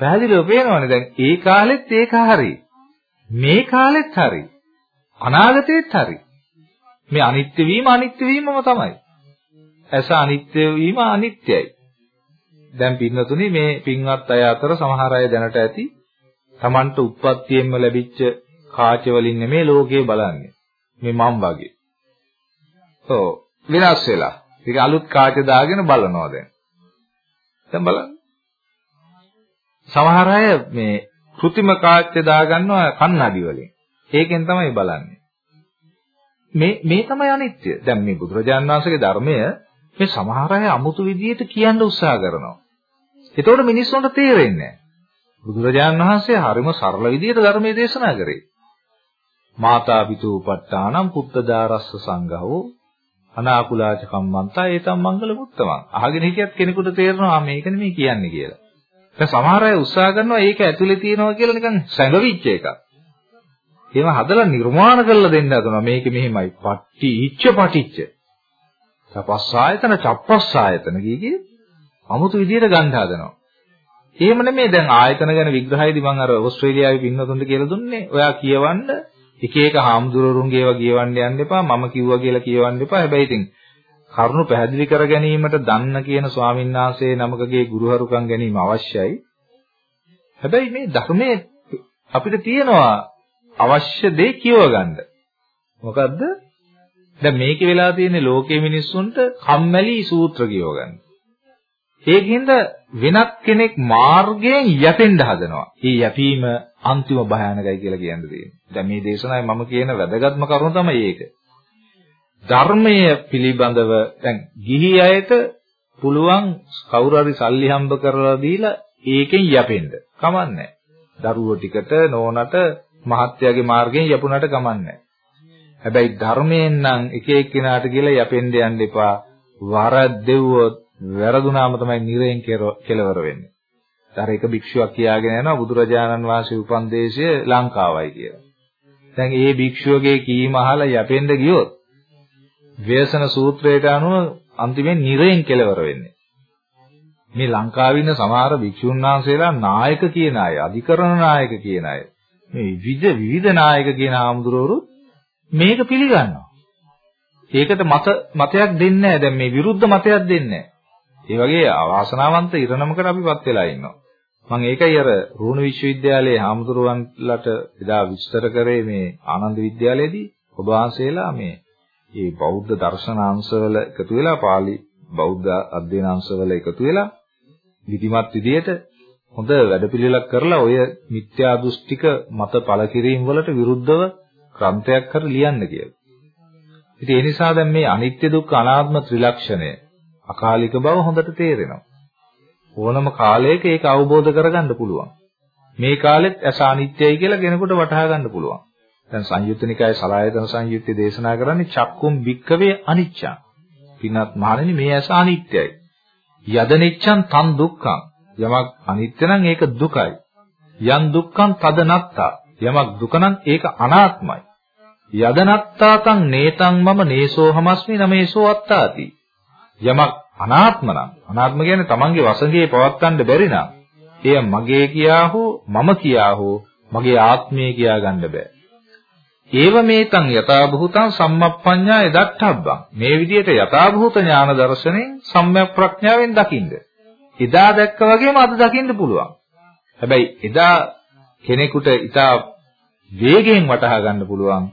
පැහැදිලිව පේනවනේ දැන් ඒ කාලෙත් ඒක හරි. මේ කාලෙත් හරි. අනාගතෙත් හරි. මේ අනිත්‍ය වීම අනිත්‍ය වීමම තමයි. ඇස අනිත්‍ය වීම අනිත්‍යයි. දැන් පින්නතුනි මේ පින්වත් අය අතර සමහර අය දැනට ඇති Tamanට උත්පත්තියෙන්ම ලැබිච්ච කාච වලින් නෙමේ ලෝකේ බලන්නේ. මේ මම් වගේ. ඔව් විනාශ වෙලා. ඒක අලුත් කාච දාගෙන බලනවා දැන්. දැන් බලන්න. සමහර අය මේ કૃතිම කාච දාගන්නවා කන්නඩි වලින්. ඒකෙන් තමයි බලන්නේ. මේ මේ තමයි අනිත්‍ය. දැන් මේ බුදුරජාන් වහන්සේගේ ධර්මය මේ සමහර අය අමුතු විදියට කියන්න උත්සාහ කරනවා. ඒතකොට මිනිස්සුන්ට තේරෙන්නේ නැහැ. බුදුරජාන් වහන්සේ හරිම සරල විදියට ධර්මයේ දේශනා කරේ. මාතා පිතු උපට්ඨානම් පුත්තදාරස්ස සංඝහෝ අනාකුලාච කම්මන්තා ඒතම් මංගල මුත්තමං. අහගෙන හිටියත් කෙනෙකුට තේරෙනවා මේක නෙමෙයි කියන්නේ කියලා. දැන් සමහර අය උත්සාහ කරනවා ඒක ඇතුලේ තියෙනවා කියලා නිකන් සැඟවිච්ච එකක්. ඒව හදලා නිර්මාණ කරලා දෙන්න හදනවා. මේක මෙහෙමයි. පට්ටි ඉච්ඡ පටිච්ච. චපස්සායතන චප්පස්සායතන කීකේ අමුතු විදියට ගන්න හදනවා. එහෙම නෙමෙයි දැන් ආයතන ගැන විග්‍රහයේදී මම අර ඕස්ට්‍රේලියාවේ පින්නතුන්ට කියලා දුන්නේ. ඔයා කියවන්න එක එක හාමුදුරුවරුන්ගේ ඒවා කියවන්න යන්න එපා. මම කිව්වා කියලා කියවන්න එපා. හැබැයි ඉතින් කරුණු පැහැදිලි කර ගැනීමට දන්න කියන ස්වාමීන් වහන්සේ නමකගේ ගුරුහරුකම් ගැනීම අවශ්‍යයි. හැබැයි මේ ධර්මයේ අපිට තියෙනවා අවශ්‍ය දේ කියව ගන්න. මොකද්ද? දැන් මේකේ වෙලා තියෙන්නේ ලෝකයේ මිනිස්සුන්ට කම්මැලි සූත්‍ර කියව ගන්න. ඒකින්ද වෙනත් කෙනෙක් මාර්ගයෙන් යැපෙන්න හදනවා. ඒ යැපීම අන්තිම භයානකයි කියලා කියන්න තියෙනවා. දැන් මේ දේශනාවේ මම කියන වැදගත්ම කරුණ තමයි ඒක. ධර්මය පිළිබඳව දැන් ගිහි අයට පුළුවන් කවුරු හරි සල්ලි හම්බ කරලා දීලා ඒකෙන් යැපෙන්න. කමන්නේ දරුවෝ ටිකට නෝනට මහත්යාගේ මාර්ගයෙන් යපුණට කමන්නේ හැබැයි ධර්මයෙන් නම් එක එක්කිනාට කියලා යැපෙන්න යන්න එපා. වරද්දෙව්වොත් වැරදුනාම තමයි නිරයෙන් කෙලවර වෙන්නේ. අර එක භික්ෂුවක් කියාගෙන යනවා බුදුරජාණන් වහන්සේ උපන්දේශය ලංකාවයි කියලා. දැන් ඒ භික්ෂුවගේ කීම අහලා යැපෙන්න ගියොත් ව්‍යසන සූත්‍රයට අනුව අන්තිමෙන් නිරයෙන් කෙලවර වෙන්නේ. මේ ලංකාවේ ඉන්න සමහර භික්ෂුන් වහන්සේලා නායක කියන අය, අධිකරණ නායක කියන අය, මේ විවිධ විවිධ නායක කියන ආමුදුරවරු මේක පිළිගන්නවා. ඒකට මත මතයක් දෙන්නේ නැහැ. දැන් මේ විරුද්ධ මතයක් දෙන්නේ නැහැ. ඒ වගේ අවාසනාවන්ත ඉරණමකට අපිපත් වෙලා ඉන්නවා. මම ඒකයි අර රුහුණු විශ්වවිද්‍යාලයේ හාමුදුරුවන්ලට එදා විස්තර කරේ මේ ආනන්ද විද්‍යාලයේදී ඔබ වහන්සේලා මේ මේ බෞද්ධ දර්ශනාංශවල එකතු වෙලා පාලි බෞද්ධ අධ්‍යයනාංශවල එකතු වෙලා විධිමත් විදියට හොඳ වැඩපිළිවෙලක් කරලා ඔය මිත්‍යා දෘෂ්ටික මත පළ කිරීම වලට විරුද්ධව ග්‍රන්ථයක් කර ලියන්න කියලා. ඉතින් ඒ නිසා දැන් මේ අනිත්‍ය දුක්ඛ අනාත්ම ත්‍රිලක්ෂණය අකාලික බව හොඳට තේරෙනවා. ඕනම කාලයක ඒක අවබෝධ කරගන්න පුළුවන්. මේ කාලෙත් ඇස අනිත්‍යයි කියලා කෙනෙකුට වටහා ගන්න පුළුවන්. දැන් සංයුත්ත නිකායේ සලායතන සංයුත්තේ දේශනා කරන්නේ චක්කුම් භික්කවේ අනිච්චං. පින්වත් මහණෙනි මේ ඇස අනිත්‍යයි. යදනිච්ඡං තන් දුක්ඛං. යමක් අනිත්‍ය නම් ඒක දුකයි. යම් දුක්ඛං තදනත්තා. යමක් දුක නම් ඒක අනාත්මයි. යදනත්තාතං නේතං මම නේසෝ හමස්මි නමේසෝ අත්තාති. යමක් අනාත්ම නම් අනාත්ම කියන්නේ තමන්ගේ වසඟේ පවත්වන්න බැරි නම් එය මගේ කියා හෝ මම කියා හෝ මගේ ආත්මය කියා ගන්න බෑ. ඒව මේතං යථාභූතං සම්මප්පඤ්ඤා යදට්ඨබ්බං මේ විදිහට යථාභූත ඥාන දර්ශනෙන් සම්‍යක් ප්‍රඥාවෙන් දකින්න. එදා දැක්ක වගේම අද දකින්න පුළුවන්. හැබැයි එදා කෙනෙකුට ඊටා වේගයෙන් වටහා ගන්න පුළුවන්.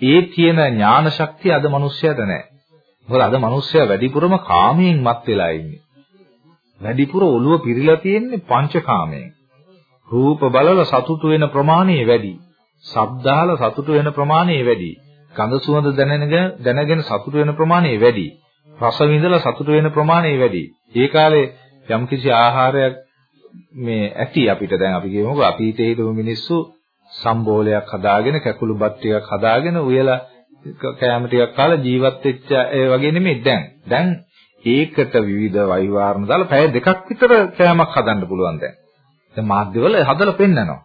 ඒ තියෙන ඥාන ශක්තිය අද මිනිස්සයාට නැහැ. මොකද අද මිනිස්සයා වැඩිපුරම කාමයෙන් මත් වෙලා ඉන්නේ. වැඩිපුර ඔළුව පිරීලා තියෙන්නේ පංචකාමයෙන්. රූප බලල සතුටු වෙන ප්‍රමාණය වැඩි. ශබ්දාල සතුටු වෙන ප්‍රමාණය වැඩි. ගඳ සුවඳ දැනගෙන දැනගෙන සතුටු වෙන ප්‍රමාණය වැඩි. රස විඳලා සතුටු වෙන ප්‍රමාණය වැඩි. ඒ කාලේ යම්කිසි ආහාරයක් මේ ඇති අපිට දැන් අපි කියමුකෝ අතීතයේ හිටපු මිනිස්සු සම්බෝලයක් හදාගෙන කැකුළු බත් ටිකක් හදාගෙන උයලා කෑම ටිකක් කාලා ජීවත් වෙච්ච ඒ වගේ නෙමෙයි දැන්. දැන් ඒකට විවිධ වෛවාරණ දාලා පැය දෙකක් විතර කෑමක් හදන්න පුළුවන් දැන්. දැන් මාධ්‍යවල හදලා පෙන්නනවා.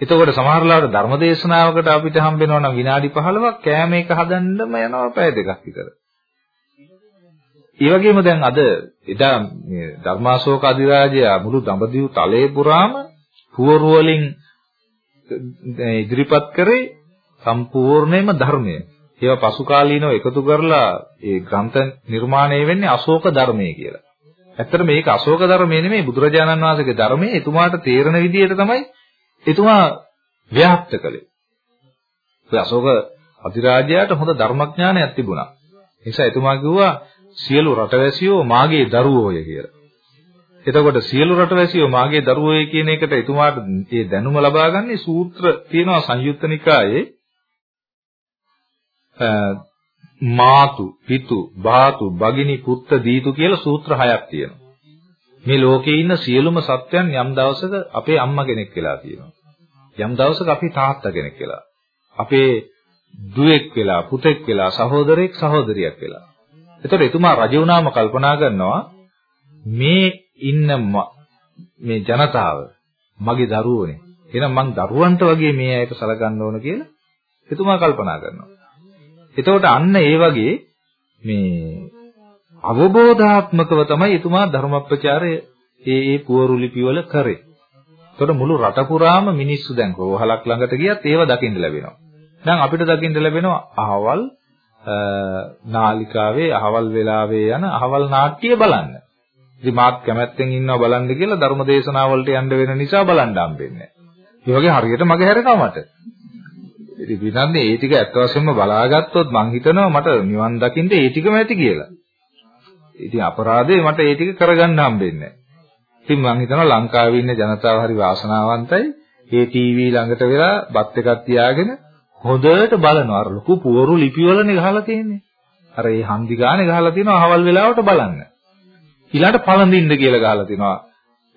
එතකොට සමහරලාට ධර්මදේශනාවකට අපිට හම්බ වෙනවා නම් විනාඩි 15ක් කෑම එක හදන්නම යනවා පැය දෙකක් විතර. ඒ වගේම දැන් අද එදා මේ ධර්මාශෝක අධිරාජයා මුළු දඹදිව තලයේ පුරාම පුවරු වලින් ඉදිරිපත් කරේ සම්පූර්ණයෙන්ම ධර්මය. ඒවා පසු කාලීනව එකතු කරලා ඒ ග්‍රන්ථ නිර්මාණය වෙන්නේ අශෝක ධර්මයේ කියලා. ඇත්තට මේක අශෝක ධර්මයේ නෙමෙයි බුදුරජාණන් වහන්සේගේ ධර්මයේ එතුමාට තේරෙන විදිහට තමයි එතුමා ව්‍යාප්ත කළේ. ඒ අශෝක අධිරාජයාට හොඳ ධර්මඥානයක් තිබුණා. ඒ නිසා එතුමා කිව්වා සියලු රටවැසියෝ මාගේ දරුවෝය කියලා. එතකොට සියලු රටවැසියෝ මාගේ දරුවෝය කියන එකට එතුමාට මේ දැනුම ලබාගන්නේ සූත්‍ර තියෙනවා සංයුත්ත නිකායේ මාතු, පිතු, බාතු, බගිනි, පුත්ත, දීතු කියලා සූත්‍ර හයක් තියෙනවා. මේ ලෝකේ ඉන්න සියලුම සත්වයන් යම් දවසක අපේ අම්මා කෙනෙක් වෙලා තියෙනවා. යම් දවසක අපි තාත්තා කෙනෙක් වෙලා. අපේ දුවෙක් වෙලා, පුතෙක් වෙලා, සහෝදරයෙක්, සහෝදරියක් වෙලා. එතකොට එතුමා රජ වුණාම කල්පනා කරනවා මේ ඉන්න මේ ජනතාව මගේ දරුවෝනේ. එහෙනම් මං දරුවන්ට වගේ මේ අයට සලකන්න ඕන කියලා එතුමා කල්පනා කරනවා. එතකොට අන්න ඒ වගේ මේ අවබෝධාත්මකව තමයි එතුමා ධර්මප්‍රචාරය ඒ ඒ පුවරු ලිපිවල කරේ. එතකොට මුළු රට පුරාම මිනිස්සු දැන් රෝහලක් ළඟට ගියත් ඒව දකින්න ලැබෙනවා. දැන් අපිට දකින්න ලැබෙනවා අහවල් නාලිකාවේ අහවල් වෙලාවේ යන අහවල් නාට්‍ය බලන්න. ඉතින් මාත් කැමැත්තෙන් ඉන්නවා බලන්න කියලා ධර්මදේශනා වලට යන්න වෙන නිසා බලන්න හම්බෙන්නේ නැහැ. ඒ වගේ හරියට මගේ හැරෙනවා මට. ඉතින් විනන්නේ ඒ ටික ඇත්ත වශයෙන්ම බලාගත්තොත් මං හිතනවා මට නිවන් දකින්න ඒ ටිකම ඇති කියලා. ඉතින් අපරාධේ මට ඒ ටික කරගන්න හම්බෙන්නේ නැහැ. ඉතින් මං හිතනවා ලංකාවේ ඉන්න ජනතාව හරි වාසනාවන්තයි. ඒ ටීවී ළඟට වෙලා බත් එකක් තියාගෙන හොඳට බලනවා. අර ලොකු පුවරු ලිපිවලනේ ගහලා තියෙන්නේ. අර ඒ හන්දි ගානේ ගහලා තියෙනවා අහවල් වෙලාවට බලන්න. ඊළඟට පළඳින්න කියලා ගහලා තිනවා.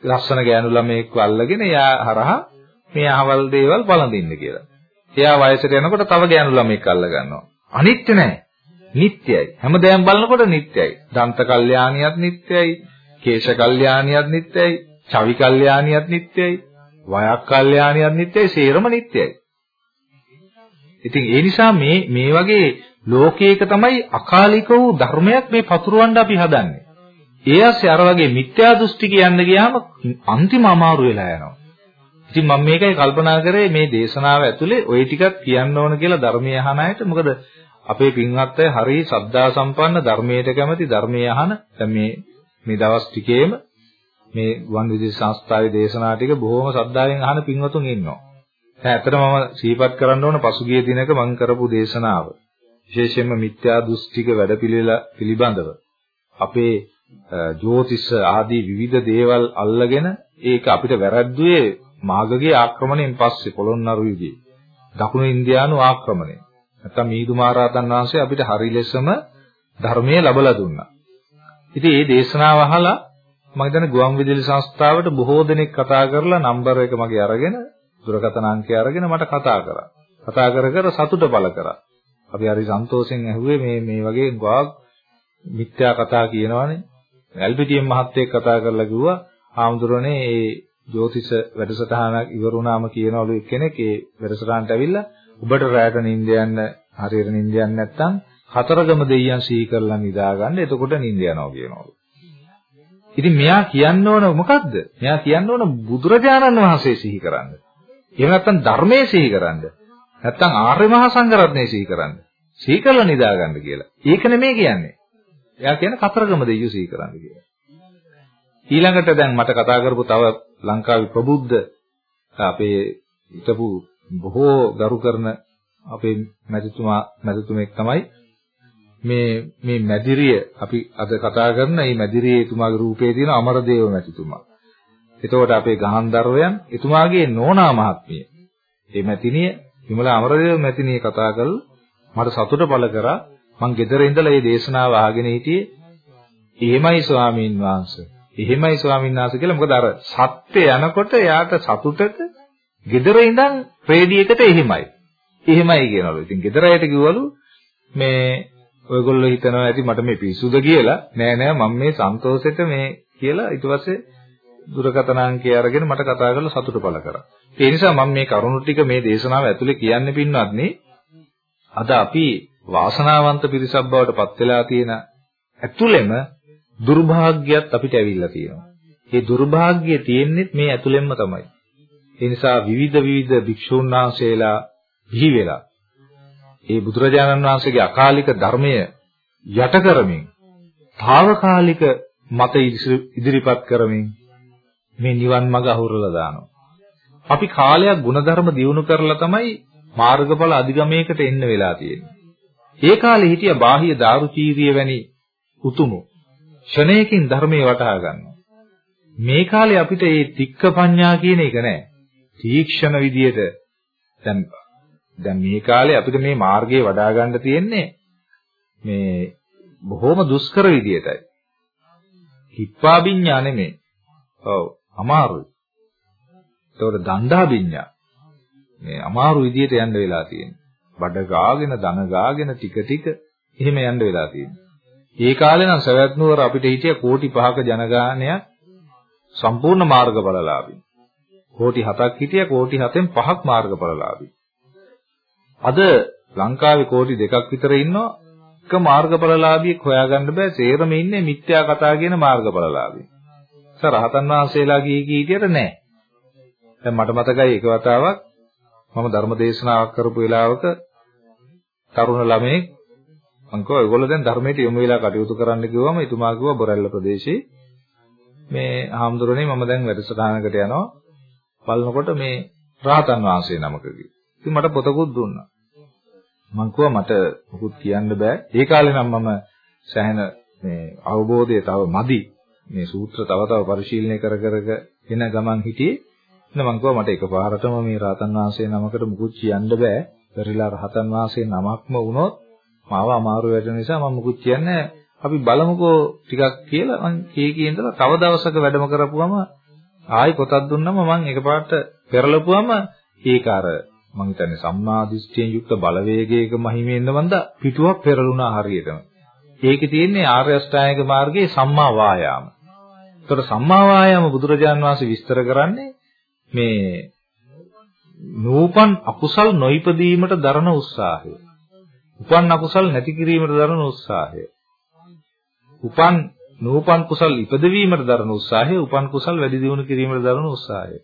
ලස්සන ගෑනු ළමයෙක්ව අල්ලගෙන එයා හරහා මේ අහවල් දේවල් පළඳින්න කියලා. එයා වයසට යනකොට තව ගෑනු ළමෙක් අල්ල ගන්නවා. අනිත්‍ය නැහැ. නිට්ටයයි. හැමදේම බලනකොට නිට්ටයයි. දන්ත කල්යාණියත් නිට්ටයයි. කේශ කල්යාණියත් නිට්ටයයි. චවි කල්යාණියත් නිට්ටයයි. වයක් කල්යාණියත් නිට්ටයයි. සේරම නිට්ටයයි. ඉතින් ඒ නිසා මේ මේ වගේ ලෝකයක තමයි අකාලික වූ ධර්මයක් මේ පතුරවන්න අපි හදන්නේ. ඒ ඇස්සේ අර වගේ මිත්‍යා දෘෂ්ටි කියන්න ගියාම අන්තිම අමාරු වෙලා යනවා. ඉතින් මම මේකයි කල්පනා කරේ මේ දේශනාව ඇතුලේ ওই ටිකක් කියන්න ඕන කියලා ධර්මයේ අහන අයට මොකද අපේ පින්වත් අය හරිය ශ්‍රද්ධා සම්පන්න ධර්මයට කැමති ධර්මයේ අහන දැන් මේ මේ දවස් ටිකේම මේ වන් විදුලි සංස්ථාවේ දේශනා ටික බොහොම ශ්‍රද්ධාවෙන් අහන පින්වතුන් ඉන්නවා. දැන් ඇත්තට මම සිහිපත් කරන්න ඕන පසුගිය දිනක මම කරපු දේශනාව. විශේෂයෙන්ම මිත්‍යා දෘෂ්ටික වැඩපිළිවෙල පිළිබඳව අපේ ජෝතිෂ ආදී විවිධ දේවල් අල්ලගෙන ඒක අපිට වැරද්දුවේ මාගගේ ආක්‍රමණයෙන් පස්සේ පොළොන්නරු යුගයේ දකුණු ඉන්දියානු ආක්‍රමණය. නැත්තම් මීදු මහරහතන් වහන්සේ අපිට හරි ලෙසම ධර්මයේ ලබලා දුන්නා. ඉතින් මේ දේශනාව අහලා මම හිතන්නේ ගුවන් විදුලි සංස්ථාවට බොහෝ දෙනෙක් කතා කරලා නම්බර එක මගේ අරගෙන දුරකථන අංකය අරගෙන මට කතා කරා. කතා කර කර සතුට පළ කරා. අපි හරි සන්තෝෂෙන් ඇහුවේ මේ මේ වගේ ගාක් මිත්‍යා කතා කියනවනේ. ඇල්පිටිඑම් මහත්තයෙක් කතා කරලා කිව්වා ආම්දුරනේ මේ ජ්‍යොතිෂ වැඩසටහනක් ඉවර වුණාම කියනවලු එක්කෙනෙක් ඒ වැඩසටහනට ඇවිල්ලා ඔබට රැයට නිින්ද යන්න හරියට නිින්ද යන්නේ නැත්නම් හතරගම දෙයියන් සිහි කරලා නිදා ගන්න එතකොට නිින්ද යනවා කියනවලු. ඉතින් මෙයා කියන්න ඕන මොකද්ද? මෙයා කියන්න ඕන බුදුරජාණන් වහන්සේ සිහි කරන්න. එහෙම නැත්නම් ධර්මයේ සිහි කරන්න. නැත්නම් ආර්ය මහා සංඝරත්නයේ සිහි කරන්න. සිහි කරලා නිදා ගන්න කියලා. ඒක නෙමෙයි කියන්නේ. එයා කියන්නේ කතරගම දෙයියෝ සිහි කරන්න කියලා. ඊළඟට දැන් මට කතා කරපු තව ලංකාවේ ප්‍රබුද්ධ අපේ හිටපු බොහෝ ගරු කරන අපේ මැතිතුමා මැතිතුමෙක් තමයි මේ මේ මැදිරිය. අපි අද කතා කරන මේ මැදිරියේ එතුමාගේ රූපේ තියෙන අමරදේව මැතිතුමා. එතකොට අපේ ගහන්දරවයන් එතුමාගේ නෝනා මහත්මිය. මේ මැතිනිය විමලා අමරදේව මැතිනිය කතා කරලා මට සතුට පළ කරා. මං ගෙදර ඉඳලා මේ දේශනාව අහගෙන හිටියේ. එහෙමයි ස්වාමීන් වහන්සේ. එහෙමයි ස්වාමීන් වහන්සේ කියලා. මොකද අර සත්‍ය යනකොට එයාට සතුටට gedara ඉඳන් රේඩියේකට එහෙමයි. එහෙමයි කියනවලු. ඉතින් gedara අයට කිව්වලු මේ ඔයගොල්ලෝ හිතනවා ඇති මට මේ පිස්සුද කියලා. නෑ නෑ මම මේ සන්තෝෂෙට මේ කියලා ඊට පස්සේ දුරකථන අංකය අරගෙන මට කතා කරලා සතුට පළ කරා. ඒ නිසා මම මේ කරුණු ටික මේ දේශනාව ඇතුලේ කියන්න පින්නවත් අද අපි වාසනාවන්ත පිරිසක් බවට පත් වෙලා තියෙන ඇතුළෙම දුර්භාග්‍යයක් අපිට ඇවිල්ලා තියෙනවා. ඒ දුර්භාග්‍යය තියෙන්නේ මේ ඇතුළෙන්ම තමයි. ඒ නිසා විවිධ විවිධ භික්ෂූන් වහන්සේලා බිහි වෙලා ඒ බුදුරජාණන් වහන්සේගේ අකාලික ධර්මය යට කරමින් తాවකාලික මත ඉදිරිපත් කරමින් මේ නිවන් මඟ අහුරලා දානවා. අපි කාලයක් ಗುಣධර්ම දියුණු කරලා තමයි මාර්ගඵල අධිගමයකට එන්න වෙලා තියෙන්නේ. ඒ කාලේ හිටිය බාහ්‍ය දාරුචීරිය වැනි උතුමෝ ක්ෂණයකින් ධර්මයේ වටහා ගන්නවා. මේ කාලේ අපිට මේ තික්ක පඤ්ඤා කියන එක නෑ. තීක්ෂණ විදියට දැන් දැන් මේ කාලේ අපිට මේ මාර්ගයේ වඩා ගන්න තියෙන්නේ මේ බොහොම දුෂ්කර විදියටයි. හිප්පා විඤ්ඤා නෙමෙයි. ඔව් අමාරුයි. ඒතකොට දණ්ඩා විඤ්ඤා මේ අමාරු විදියට යන්න වෙලා තියෙන්නේ. බඩ ගාගෙන දන ගාගෙන ටික ටික එහෙම යන්න වෙලා තියෙන්නේ. ඒ කාලේ නම් සවැත් නුවර අපිට හිටිය කෝටි 5ක ජනගහනයක් සම්පූර්ණ මාර්ගඵලලාභී. කෝටි 7ක් හිටිය කෝටි 7න් 5ක් මාර්ගඵලලාභී. අද ලංකාවේ කෝටි 2ක් විතර ඉන්නවා එක මාර්ගඵලලාභියෙක් හොයාගන්න බෑ. සේරම ඉන්නේ මිත්‍යා කතා කියන මාර්ගඵලලාභී. සර් රහතන් වහන්සේලා ගිහී කී විදියට නෑ. දැන් මට මතකයි එක වතාවක් මම ධර්ම දේශනාවක් කරපු වෙලාවක තරුණ ළමයෙක් මං කිව්වා ඔයගොල්ලෝ දැන් ධර්මයට යොමු වෙලා කටයුතු කරන්න කිව්වම එතුමා කිව්වා බොරැල්ල ප්‍රදේශේ මේ හාමුදුරනේ මම දැන් වැඩසටහනකට යනවා බලනකොට මේ රාතන් වහන්සේ නමකගේ. ඉතින් මට පොතකුත් දුන්නා. මං කිව්වා මට මොකුත් කියන්න බෑ. ඒ කාලේ නම් මම සෑහෙන මේ අවබෝධය තව මදි. මේ සූත්‍ර තව තව පරිශීලනය කර කර එන ගමන් හිටියේ. එන්න මං කිව්වා මට එකපාරටම මේ රාතන් වහන්සේ නමකට මුකුත් කියන්න බෑ. පෙරලා රහතන් වහන්සේ නමක්ම වුණොත් මාව අමාරු වෙන නිසා මම මුකුත් කියන්නේ අපි බලමුකෝ ටිකක් කියලා මං කී කී ඉඳලා තව දවසක වැඩම කරපුවම ආයි පොතක් දුන්නම මං එකපාරට පෙරලපුවම ඒක අර මං හිතන්නේ සම්මා දිට්ඨියෙන් යුක්ත බලවේගයක මහිමෙන්න වන්ද පිටුවක් පෙරළුණා හරියටම. ඒකේ තියෙන්නේ ආර්ය අෂ්ටාංගික මාර්ගයේ සම්මා වායාම. ඒතර සම්මා වායාම බුදුරජාන් වහන්සේ විස්තර කරන්නේ මේ නූපන් අකුසල් නොයිපදීමට දරන උත්සාහය. උපන් අකුසල් නැති කිරීමට දරන උත්සාහය. උපන් නූපන් කුසල් ඉපදවීමට දරන උත්සාහය, උපන් කුසල් වැඩි දියුණු කිරීමට දරන උත්සාහය.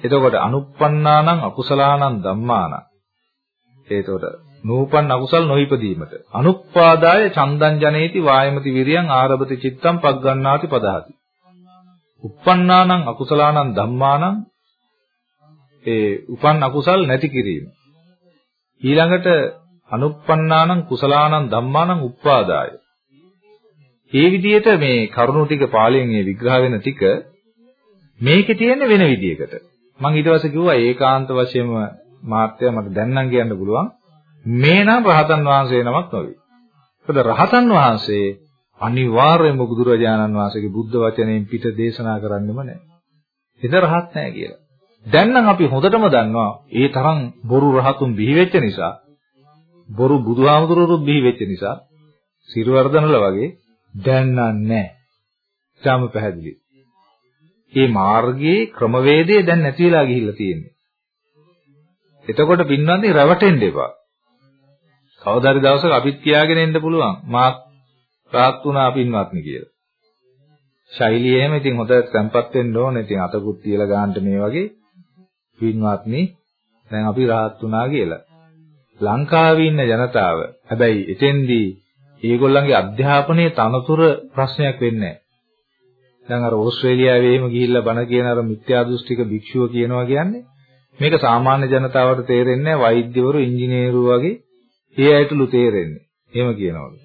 එතකොට අනුප්පන්නානං අකුසලානං ධම්මානං. එතකොට නූපන් අකුසල් නොයිපදීමට අනුප්පාදාය චන්දං ජනේති වායමති විරියං ආරභති චිත්තං පග්ගණ්ණාති පදහති. uppannānaṁ akusalaanaṁ dhammānaṁ ඒ උපන් අකුසල් නැති කිරීම. ඊළඟට අනුප්පන්නානං කුසලානං ධම්මානං උප්පාදාය. මේ විදිහට මේ කරුණු ටික පාළියෙන් මේ විග්‍රහ වෙන ටික මේකේ තියෙන වෙන විදිහකට. මම ඊට පස්සේ කිව්වා ඒකාන්ත වශයෙන්ම මාත්‍ය මට දැන් නම් කියන්න පුළුවන්. මේ නම් රහතන් වහන්සේ නමක් නොවේ. මොකද රහතන් වහන්සේ අනිවාර්යයෙන්ම බුදුරජාණන් වහන්සේගේ බුද්ධ වචනයෙන් පිට දේශනා කරන්නෙම නැහැ. එද රහත් නැහැ කියලා. දැන් නම් අපි හොඳටම දන්නවා ඒ තරම් බොරු රහතුන් බිහි වෙච්ච නිසා බොරු බුදුහාමුදුරුවෝ බිහි වෙච්ච නිසා සිරවර්ධනල වගේ දැන් නැහැ. ඊටම පැහැදිලි. මේ මාර්ගයේ ක්‍රමවේදය දැන් නැති වෙලා ගිහිල්ලා තියෙන්නේ. එතකොට පින්වන්දි රැවටෙන්න එපා. කවදාරි දවසක අපිත් කියාගෙන එන්න පුළුවන්. මාත් රාත් වුණා පින්වත්නි කියලා. ශෛලිය එහෙම ඉතින් හොඳට තැම්පත් වෙන්න ඕනේ. ඉතින් අතකුත් තියලා ගන්නට මේ වගේ පින්වත්නි දැන් අපි රාත් වුණා කියලා. ලංකාවේ ඉන්න ජනතාව හැබැයි එතෙන්දී ඒගොල්ලන්ගේ අධ්‍යාපනයේ තනතුර ප්‍රශ්නයක් වෙන්නේ දැන් අර ඕස්ට්‍රේලියාවේ එහෙම ගිහිල්ලා බණ කියන අර මිත්‍යා දෘෂ්ටික භික්ෂුව කියනවා කියන්නේ මේක සාමාන්‍ය ජනතාවට තේරෙන්නේ නැහැ වෛද්‍යවරු ඉංජිනේරු වගේ ඒ අයටලු තේරෙන්නේ. එහෙම කියනවලු.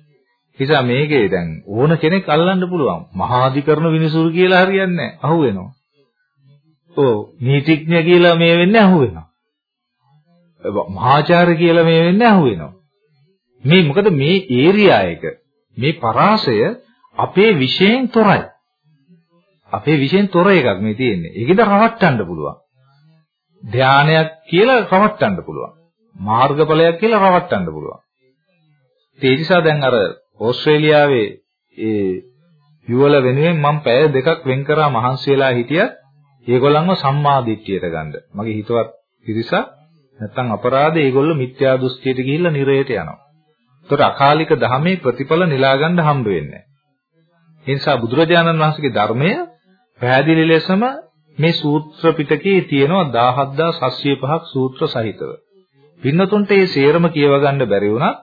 නිසා මේකේ දැන් ඕන කෙනෙක් අල්ලන්න පුළුවන්. මහාධිකරණ විනිසුරු කියලා හරියන්නේ නැහැ. අහුවෙනවා. ඔව් නීතිඥ කියලා මේ වෙන්නේ අහුවෙනවා. මහාචාර්ය කියලා මේ වෙන්නේ අහුවෙනවා. මේ මොකද මේ ඒරියා එක මේ පරාසය අපේ විශේෂයෙන් තොරයි. අපේ විශේෂයෙන් තොර එකක් මේ තියෙන්නේ. ඒකෙන්ද රවට්ටන්න පුළුවන්. ධානයක් කියලා රවට්ටන්න පුළුවන්. මාර්ගඵලයක් කියලා රවට්ටන්න පුළුවන්. ඒ නිසා දැන් අර ඕස්ට්‍රේලියාවේ ඒ යුවල වෙනුවෙන් මම පැය දෙකක් වෙන් කරා මහන්සි වෙලා හිටියත් ඒගොල්ලන්ව සම්මා දිට්ඨියට ගන්න. මගේ හිතවත් පිරිසක් නැත්තම් අපරාධ ඒගොල්ලෝ මිත්‍යා දෘෂ්ටියට ගිහිල්ලා නිරයට යනවා. ඒතර අකාලික ධර්මයේ ප්‍රතිඵල නෙලා ගන්න හම්බ වෙන්නේ නැහැ. ඒ නිසා බුදුරජාණන් වහන්සේගේ ධර්මය පැහැදිලි ලෙසම මේ සූත්‍ර පිටකේ තියෙනවා 17705ක් සූත්‍ර සහිතව. පින්නතුන්ට මේ සේරම කියව ගන්න බැරි වුණා